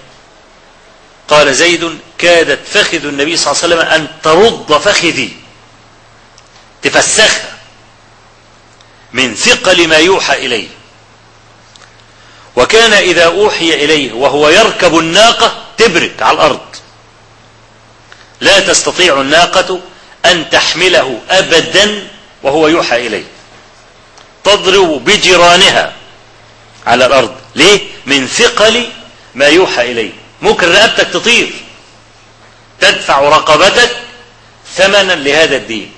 قال زيد كادت فخذ النبي صلى الله عليه وسلم أن ترد فخذي. تفسخها. من ثقل ما يوحى إليه. وكان إذا أوحي إليه وهو يركب الناقة تبرك على الأرض. لا تستطيع الناقة أن تحمله أبدا وهو يوحى إليه. تضرب بجيرانها على الأرض. ليه؟ من ثقل ما يوحى إليه. ممكن رقبتك تطير. تدفع رقبتك ثمنا لهذا الدين.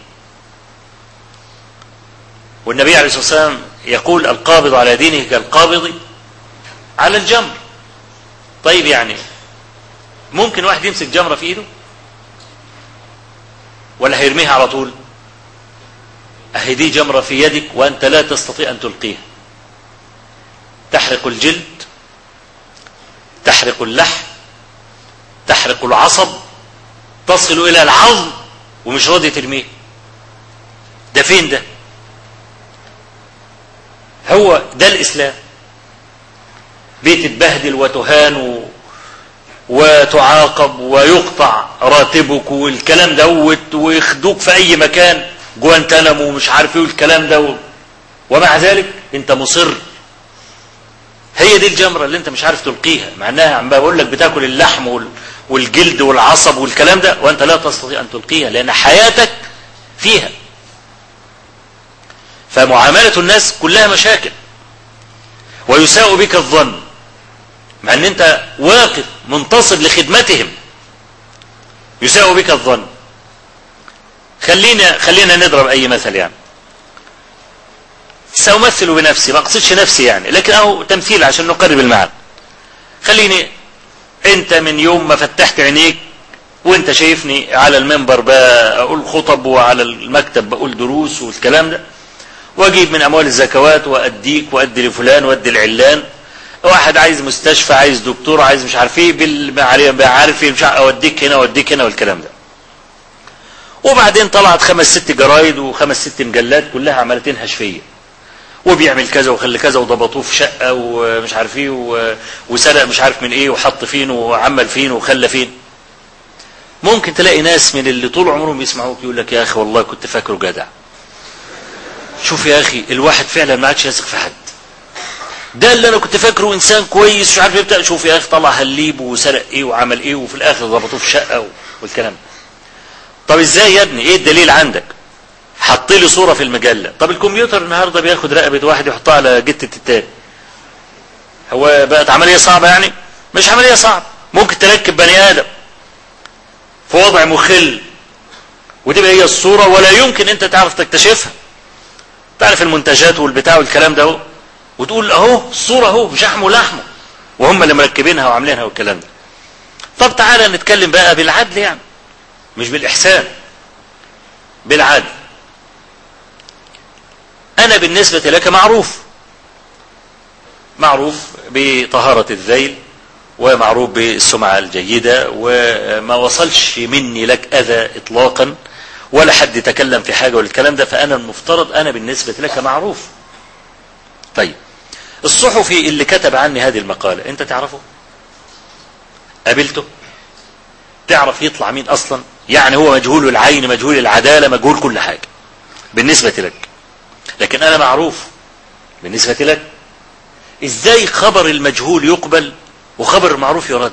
والنبي عليه الصلاة والسلام يقول القابض على دينه كالقابض على الجمر. طيب يعني ممكن واحد يمسك جمرة في إيده؟ ولا هيرميها على طول؟ اهي دي جمرة في يدك وأنت لا تستطيع أن تلقيها تحرق الجلد تحرق اللحم تحرق العصب تصل إلى العظم ومش راضي ترميه. ده فين ده؟ هو ده الإسلام. بتتبهدل وتهان. وتعاقب ويقطع راتبك والكلام دوت ويخدوك في أي مكان. جوانتنامو ومش عارف إيه والكلام ده. ومع ذلك أنت مصر. هي دي الجمرة اللي أنت مش عارف تلقيها. مع انها عم بقول لك بتاكل اللحم وال... والجلد والعصب والكلام ده وأنت لا تستطيع أن تلقيها لأن حياتك فيها. فمعاملة الناس كلها مشاكل. ويساء بك الظن. مع إن أنت واقف منتصب لخدمتهم. يساء بك الظن. خلينا خلينا نضرب أي مثل يعني. سأمثل بنفسي ما أقصدش نفسي يعني لكن أهو تمثيل عشان نقرب المعنى خليني أنت من يوم ما فتحت عينيك وأنت شايفني على المنبر بقول خطب وعلى المكتب بقول دروس والكلام ده وأجيب من أموال الزكوات وأديك وأدي لفلان وأدي العلان واحد عايز مستشفى عايز دكتور عايز مش عارف إيه عارف إيه مش عارف اوديك هنا اوديك هنا والكلام ده. وبعدين طلعت خمس ست جرايد وخمس ست مجلات كلها عماله تنهش فيا وبيعمل كذا وخلي كذا وضبطوه في شقة ومش عارف إيه وسرق مش عارف من إيه وحط فين وعمل فين وخلى فين. ممكن تلاقي ناس من اللي طول عمرهم يسمعوك يقول لك يا أخي والله كنت فاكره جدع. شوف يا أخي الواحد فعلا ما عادش يثق في حد. ده اللي أنا كنت فاكره إنسان كويس مش عارف يبدأ شوف يا أخي طلع هليب وسرق إيه وعمل إيه وفي الآخر ضبطوه في شقة والكلام طب إزاي يا ابني؟ إيه الدليل عندك؟ حط لي صورة في المجلة. طب الكمبيوتر النهارده بياخد رقبة واحد يحطها على جته التاني هو بقت عملية صعبة يعني؟ مش عملية صعبة. ممكن تركب بني آدم في وضع مخل وتبقى هي الصورة ولا يمكن أنت تعرف تكتشفها. تعرف المنتجات والبتاع والكلام ده وتقول أهو الصورة أهو شحم ولحمه وهم اللي مركبينها وعاملينها والكلام ده. طب تعالى نتكلم بقى بالعدل يعني مش بالإحسان بالعدل. أنا بالنسبة لك معروف. معروف بطهارة الذيل ومعروف بالسمعة الجيدة وما وصلش مني لك أذى إطلاقا ولا حد تكلم في حاجة والكلام ده. فأنا المفترض أنا بالنسبة لك معروف. طيب. الصحفي اللي كتب عني هذه المقالة أنت تعرفه؟ قابلته؟ تعرف يطلع مين أصلا؟ يعني هو مجهول العين مجهول العدالة مجهول كل حاجة. بالنسبة لك. لكن أنا معروف. بالنسبة لك. إزاي خبر المجهول يقبل وخبر المعروف يرد؟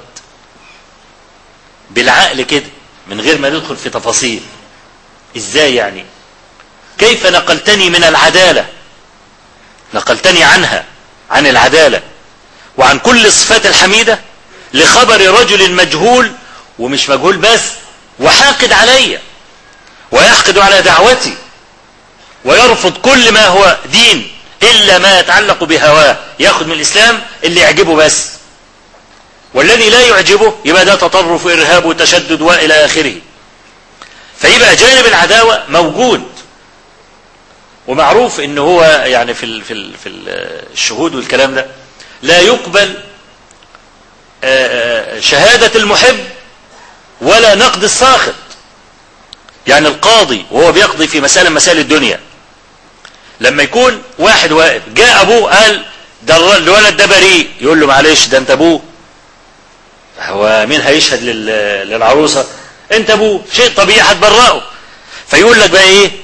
بالعقل كده من غير ما ندخل في تفاصيل. إزاي يعني؟ كيف نقلتني من العدالة؟ نقلتني عنها. عن العدالة وعن كل الصفات الحميدة لخبر رجل مجهول ومش مجهول بس وحاقد علي ويحقد على دعوتي ويرفض كل ما هو دين إلا ما يتعلق بهواه ياخد من الإسلام اللي يعجبه بس. والذي لا يعجبه يبقى ده تطرف وإرهاب وتشدد وإلى آخره. فيبقى جانب العداوة موجود. ومعروف ان هو يعني في في في الشهود والكلام ده. لا يقبل شهادة المحب ولا نقد الساخط. يعني القاضي وهو بيقضي في مسألة مسائل الدنيا. لما يكون واحد واقف جاء أبوه قال ده الولد ده بريء. يقول له معلش ده أنت أبوه. هو مين هيشهد للعروسة؟ أنت أبوه. شيء طبيعي هتبرئه فيقول لك بقى إيه؟ آه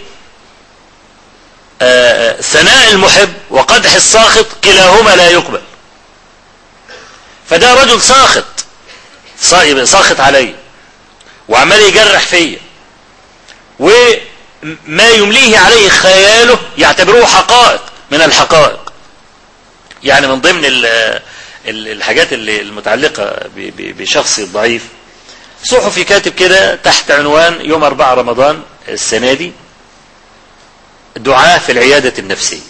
ثناء المحب وقدح الساخط كلاهما لا يقبل. فده رجل ساخط ساخط علي وعمال يجرح فيا وما يمليه عليه خياله يعتبروه حقائق من الحقائق. يعني من ضمن الحاجات اللي المتعلقة بشخصي الضعيف صحفي كاتب كده تحت عنوان يوم 4 رمضان السنة دي. دعاء في العيادة النفسية.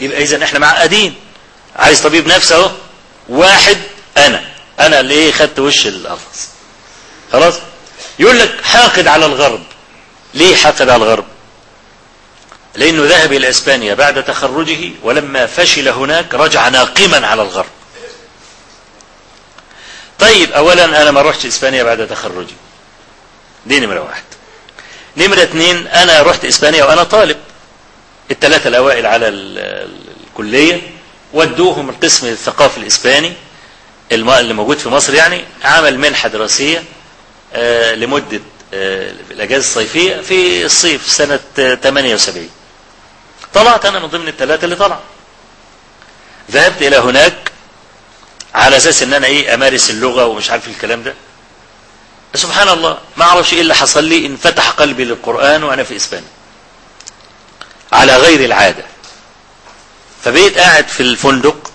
يبقى إذا إحنا معقدين. عايز طبيب نفسي أهو. واحد أنا. أنا اللي إيه خدت وش القفص. خلاص؟ يقول لك حاقد على الغرب. ليه حاقد على الغرب؟ لأنه ذهب إلى إسبانيا بعد تخرجه ولما فشل هناك رجع ناقما على الغرب. طيب أولا أنا ما رحت إسبانيا بعد تخرجي. دي نمرة واحد نمرة اتنين أنا رحت إسبانيا وأنا طالب. الثلاثة الأوائل على الكلية ودوهم القسم الثقافي الإسباني اللي موجود في مصر يعني عمل منحة دراسية لمدة الأجازة الصيفية في الصيف سنة 78 طلعت أنا من ضمن الثلاثة اللي طلع ذهبت إلى هناك على أساس أن أنا إيه أمارس اللغة ومش عارف الكلام ده. سبحان الله ما أعرفش إيه اللي حصل لي انفتح قلبي للقرآن وأنا في إسبانيا. على غير العادة. فبقيت قاعد في الفندق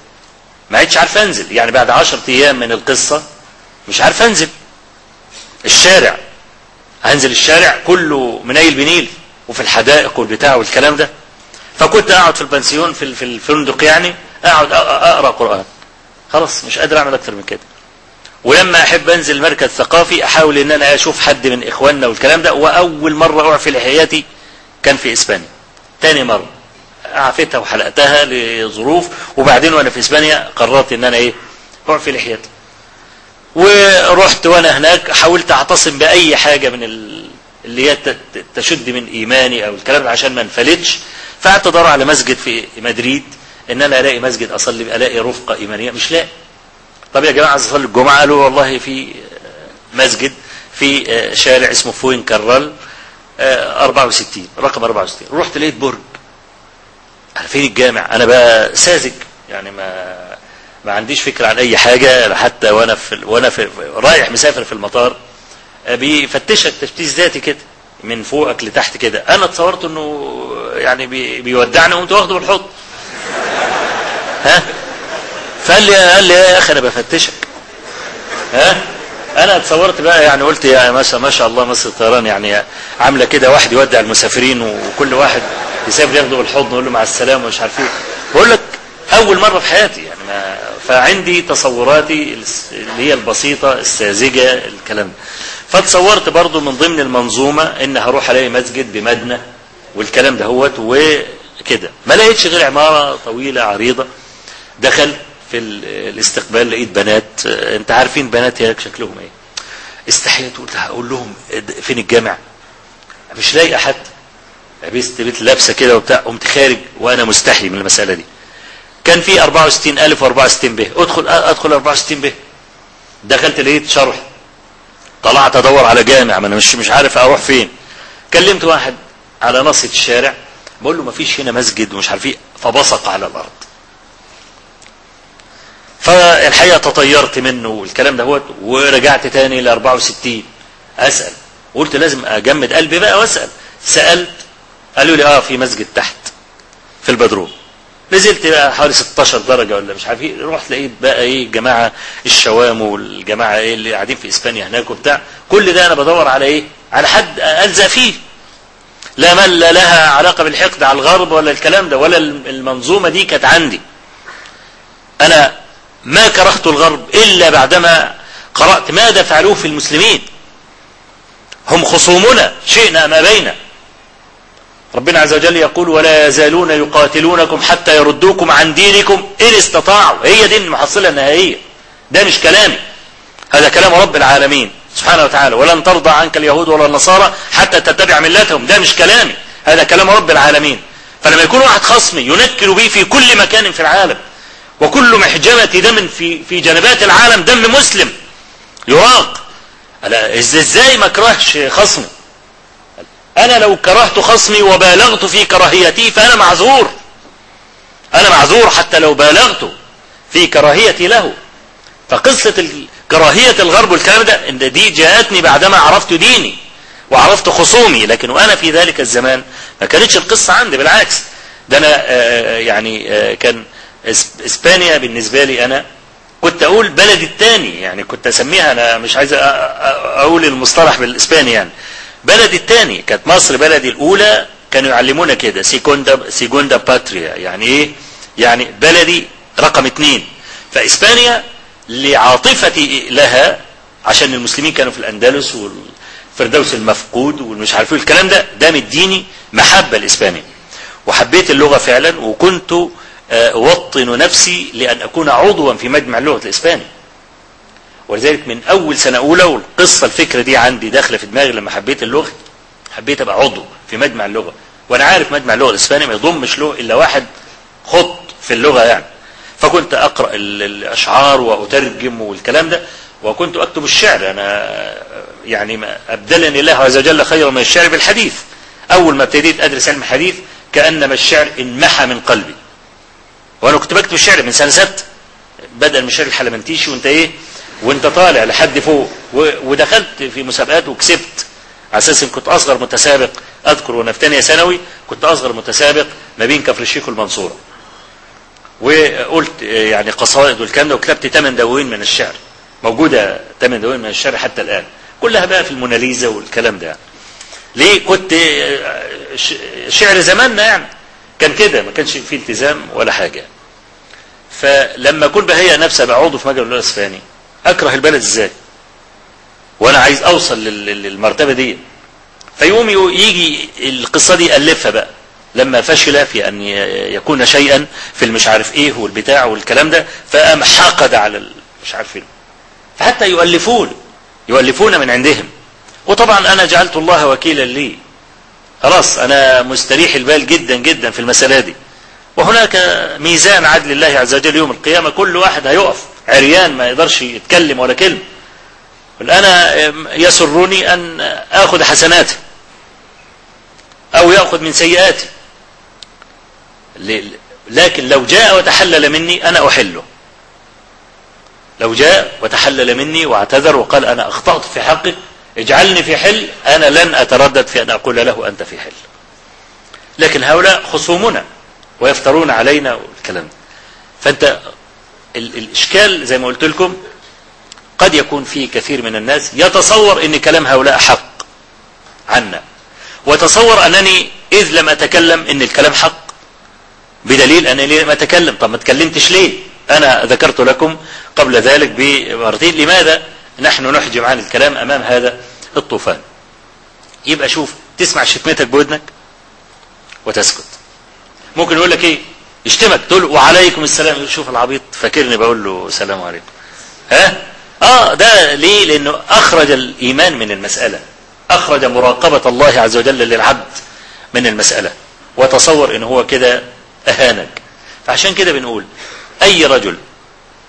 ما عدتش عارف أنزل. يعني بعد عشرة أيام من القصة مش عارف أنزل. الشارع هنزل الشارع كله منيل بنيل وفي الحدائق والبتاع والكلام ده. فكنت أقعد في البنسيون في الفندق يعني أقعد أقرأ قرآن. خلاص مش قادر أعمل أكتر من كده. ولما أحب أنزل مركز ثقافي أحاول إن أنا أشوف حد من إخواننا والكلام ده وأول مرة اعفي لحياتي كان في إسبانيا. تاني مرة عفيتها وحلقتها لظروف وبعدين وأنا في إسبانيا قررت إن أنا إيه اعفي لحياتي ورحت وأنا هناك حاولت أعتصم بأي حاجة من اللي هي تشد من إيماني أو الكلام ده عشان ما انفلتش. فقعدت أدور على مسجد في مدريد إن أنا ألاقي مسجد أصلي ألاقي رفقة إيمانية مش لاقي. طب يا جماعة عايز أصلي الجمعة قالوا والله في مسجد في شارع اسمه فوين كرال 64 رقم 64 رحت لقيت برج. أنا فين الجامع؟ أنا بقى ساذج يعني ما ما عنديش فكرة عن أي حاجة حتى وأنا في وأنا في رايح مسافر في المطار. بيفتشك تفتيش ذاتي كده من فوقك لتحت كده. أنا اتصورت إنه يعني بي بيودعني وقمت واخده بالحضن ها؟ فقال لي قال لي يا أخي أنا بفتشك. ها؟ أنا تصورت بقى يعني قلت يا ما شاء ما شاء الله مصر الطيران يعني عاملة كده واحد يودع المسافرين وكل واحد يسافر ياخده بالحضن ويقول له مع السلامة ومش عارف إيه. بقول لك أول مرة في حياتي يعني ما فعندي تصوراتي اللي هي البسيطة الساذجة الكلام فتصورت برضو من ضمن المنظومة إن هروح ألاقي مسجد بمبنى والكلام ده هوت وكده. ما لقيتش غير عمارة طويلة عريضة. دخلت في الاستقبال لقيت بنات انت عارفين بنات هيك شكلهم إيه؟ استحيت قلت هقول لهم فين الجامع؟ مش لاقي حد لبست بيت لابسة كده وبتاع قمت خارج وأنا مستحي من المسألة دي. كان في 64 ألف و64 ب. ادخل أدخل 64 ب. دخلت لقيت شرح. طلعت أدور على جامع ما أنا مش مش عارف أروح فين. كلمت واحد على ناصية الشارع بقول له ما فيش هنا مسجد ومش عارف إيه فبصق على الأرض. فالحقيقة تطيرت منه والكلام ده ورجعت تاني ل 64 أسأل. قلت لازم أجمد قلبي بقى وأسأل. سألت. قالوا لي آه في مسجد تحت في البدروم. نزلت بقى حوالي 16 درجة ولا مش عارف إيه. رحت لقيت بقى إيه الجماعة الشوام والجماعة إيه اللي قاعدين في إسبانيا هناك وبتاع. كل ده أنا بدور على إيه؟ على حد ألزق فيه. لا مل لها علاقة بالحقد على الغرب ولا الكلام ده ولا المنظومة دي كانت عندي. أنا ما كرهت الغرب إلا بعدما قرأت ماذا فعلوه في المسلمين. هم خصومنا شئنا ما بينا ربنا عز وجل يقول ولا يزالون يقاتلونكم حتى يردوكم عن دينكم إن استطاعوا. هي دي المحصلة النهائية. ده مش كلامي. هذا كلام رب العالمين سبحانه وتعالى. ولن ترضى عنك اليهود ولا النصارى حتى تتبع ملتهم. ده مش كلامي. هذا كلام رب العالمين. فلما يكون واحد خصمي ينكر بي في كل مكان في العالم وكل محجمة دم في في جنبات العالم دم مسلم. يراق إزاي ما اكرهش خصمي؟ أنا لو كرهت خصمي وبالغت في كراهيتي فأنا معذور. أنا معذور حتى لو بالغت في كراهيتي له. فقصة كراهية الغرب والكلام ده إن دي جاءتني بعدما عرفت ديني وعرفت خصومي. لكن وأنا في ذلك الزمان ما كانتش القصة عندي بالعكس. ده أنا يعني كان إسبانيا بالنسبة لي أنا كنت أقول بلدي الثاني يعني كنت أسميها أنا مش عايز أقول المصطلح بالإسباني يعني. بلدي الثاني كانت مصر بلدي الأولى كانوا يعلمونا كده سيكوندا سيكوندا باتريا يعني إيه؟ يعني بلدي رقم اثنين فإسبانيا لعاطفتي لها عشان المسلمين كانوا في الأندلس والفردوس المفقود والمش عارف إيه الكلام ده ده مديني محبة لإسبانيا. وحبيت اللغة فعلا وكنت أوطن نفسي لأن أكون عضوا في مجمع اللغة الإسباني. ولذلك من أول سنة أولى والقصة الفكرة دي عندي داخلة في دماغي لما حبيت اللغة حبيت أبقى عضو في مجمع اللغة. وأنا عارف مجمع اللغة الإسباني ما يضمش له إلا واحد خط في اللغة يعني. فكنت أقرأ الأشعار وأترجم والكلام ده وكنت أكتب الشعر. أنا يعني أبدلني الله عز وجل خيرا من الشعر بالحديث. أول ما ابتديت أدرس علم الحديث كأنما الشعر انمحى من قلبي. وأنا كنت بكتب الشعر من سنة بدل من الشعر الحلمنتيشي وانت إيه وانت طالع لحد فوق ودخلت في مسابقات وكسبت. على أساس إن كنت أصغر متسابق أذكر وأنا في ثانية ثانوي كنت أصغر متسابق ما بين كفر الشيخ والمنصوره وقلت يعني قصائد والكلام ده وكتبت ثمان دواوين من الشعر. موجودة ثمان دواوين من الشعر حتى الآن. كلها بقى في الموناليزا والكلام ده. ليه كنت شعر زماننا يعني؟ كان كده ما كانش فيه التزام ولا حاجة. فلما أكون بهيئ نفسي أبقى عضو في مجلس اللغة الاسباني أكره البلد إزاي؟ وأنا عايز أوصل للمرتبة دي. فيقوم يجي القصة دي الفها بقى. لما فشل في أن يكون شيئا في المش عارف إيه والبتاع والكلام ده فقام حقد على مش عارف إيه فحتى يؤلفون يؤلفون من عندهم. وطبعا أنا جعلت الله وكيلا لي. خلاص أنا مستريح البال جدا جدا في المسألة دي. وهناك ميزان عدل الله عز وجل يوم القيامة كل واحد هيقف عريان ما يقدرش يتكلم ولا كلمة. أنا يسرني أن آخذ حسناته أو يأخذ من سيئاتي. لكن لو جاء وتحلل مني أنا أحله. لو جاء وتحلل مني واعتذر وقال أنا أخطأت في حقك اجعلني في حل أنا لن أتردد في أن أقول له أنت في حل. لكن هؤلاء خصومنا ويفترون علينا والكلام. ده فانت الإشكال زي ما قلت لكم قد يكون في كثير من الناس يتصور إن كلام هؤلاء حق عنا. وتصور أنني إذ لم أتكلم إن الكلام حق بدليل أنني لم أتكلم. طب ما تكلمتش ليه؟ أنا ذكرت لكم قبل ذلك بمرتين. لماذا؟ نحن نحجم عن الكلام أمام هذا الطوفان. يبقى شوف تسمع شتمتك بودنك وتسكت. ممكن يقول لك إيه؟ يشتمك تقول وعليكم السلام. شوف العبيط فاكرني بقول له سلام عليكم. ها؟ آه ده ليه؟ لأنه أخرج الإيمان من المسألة. أخرج مراقبة الله عز وجل للعبد من المسألة. وتصور إن هو كده أهانك. فعشان كده بنقول أي رجل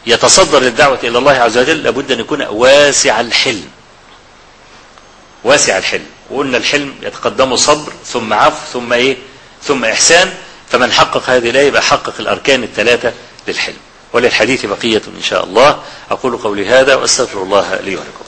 يتصدر للدعوة إلى الله عز وجل لابد أن يكون واسع الحلم. واسع الحلم. وقلنا الحلم يتقدمه صبر ثم عفو ثم إيه؟ ثم إحسان. فمن حقق هذه الآية يبقى حقق الأركان الثلاثة للحلم. وللحديث بقية إن شاء الله. أقول قولي هذا وأستغفر الله لي ولكم.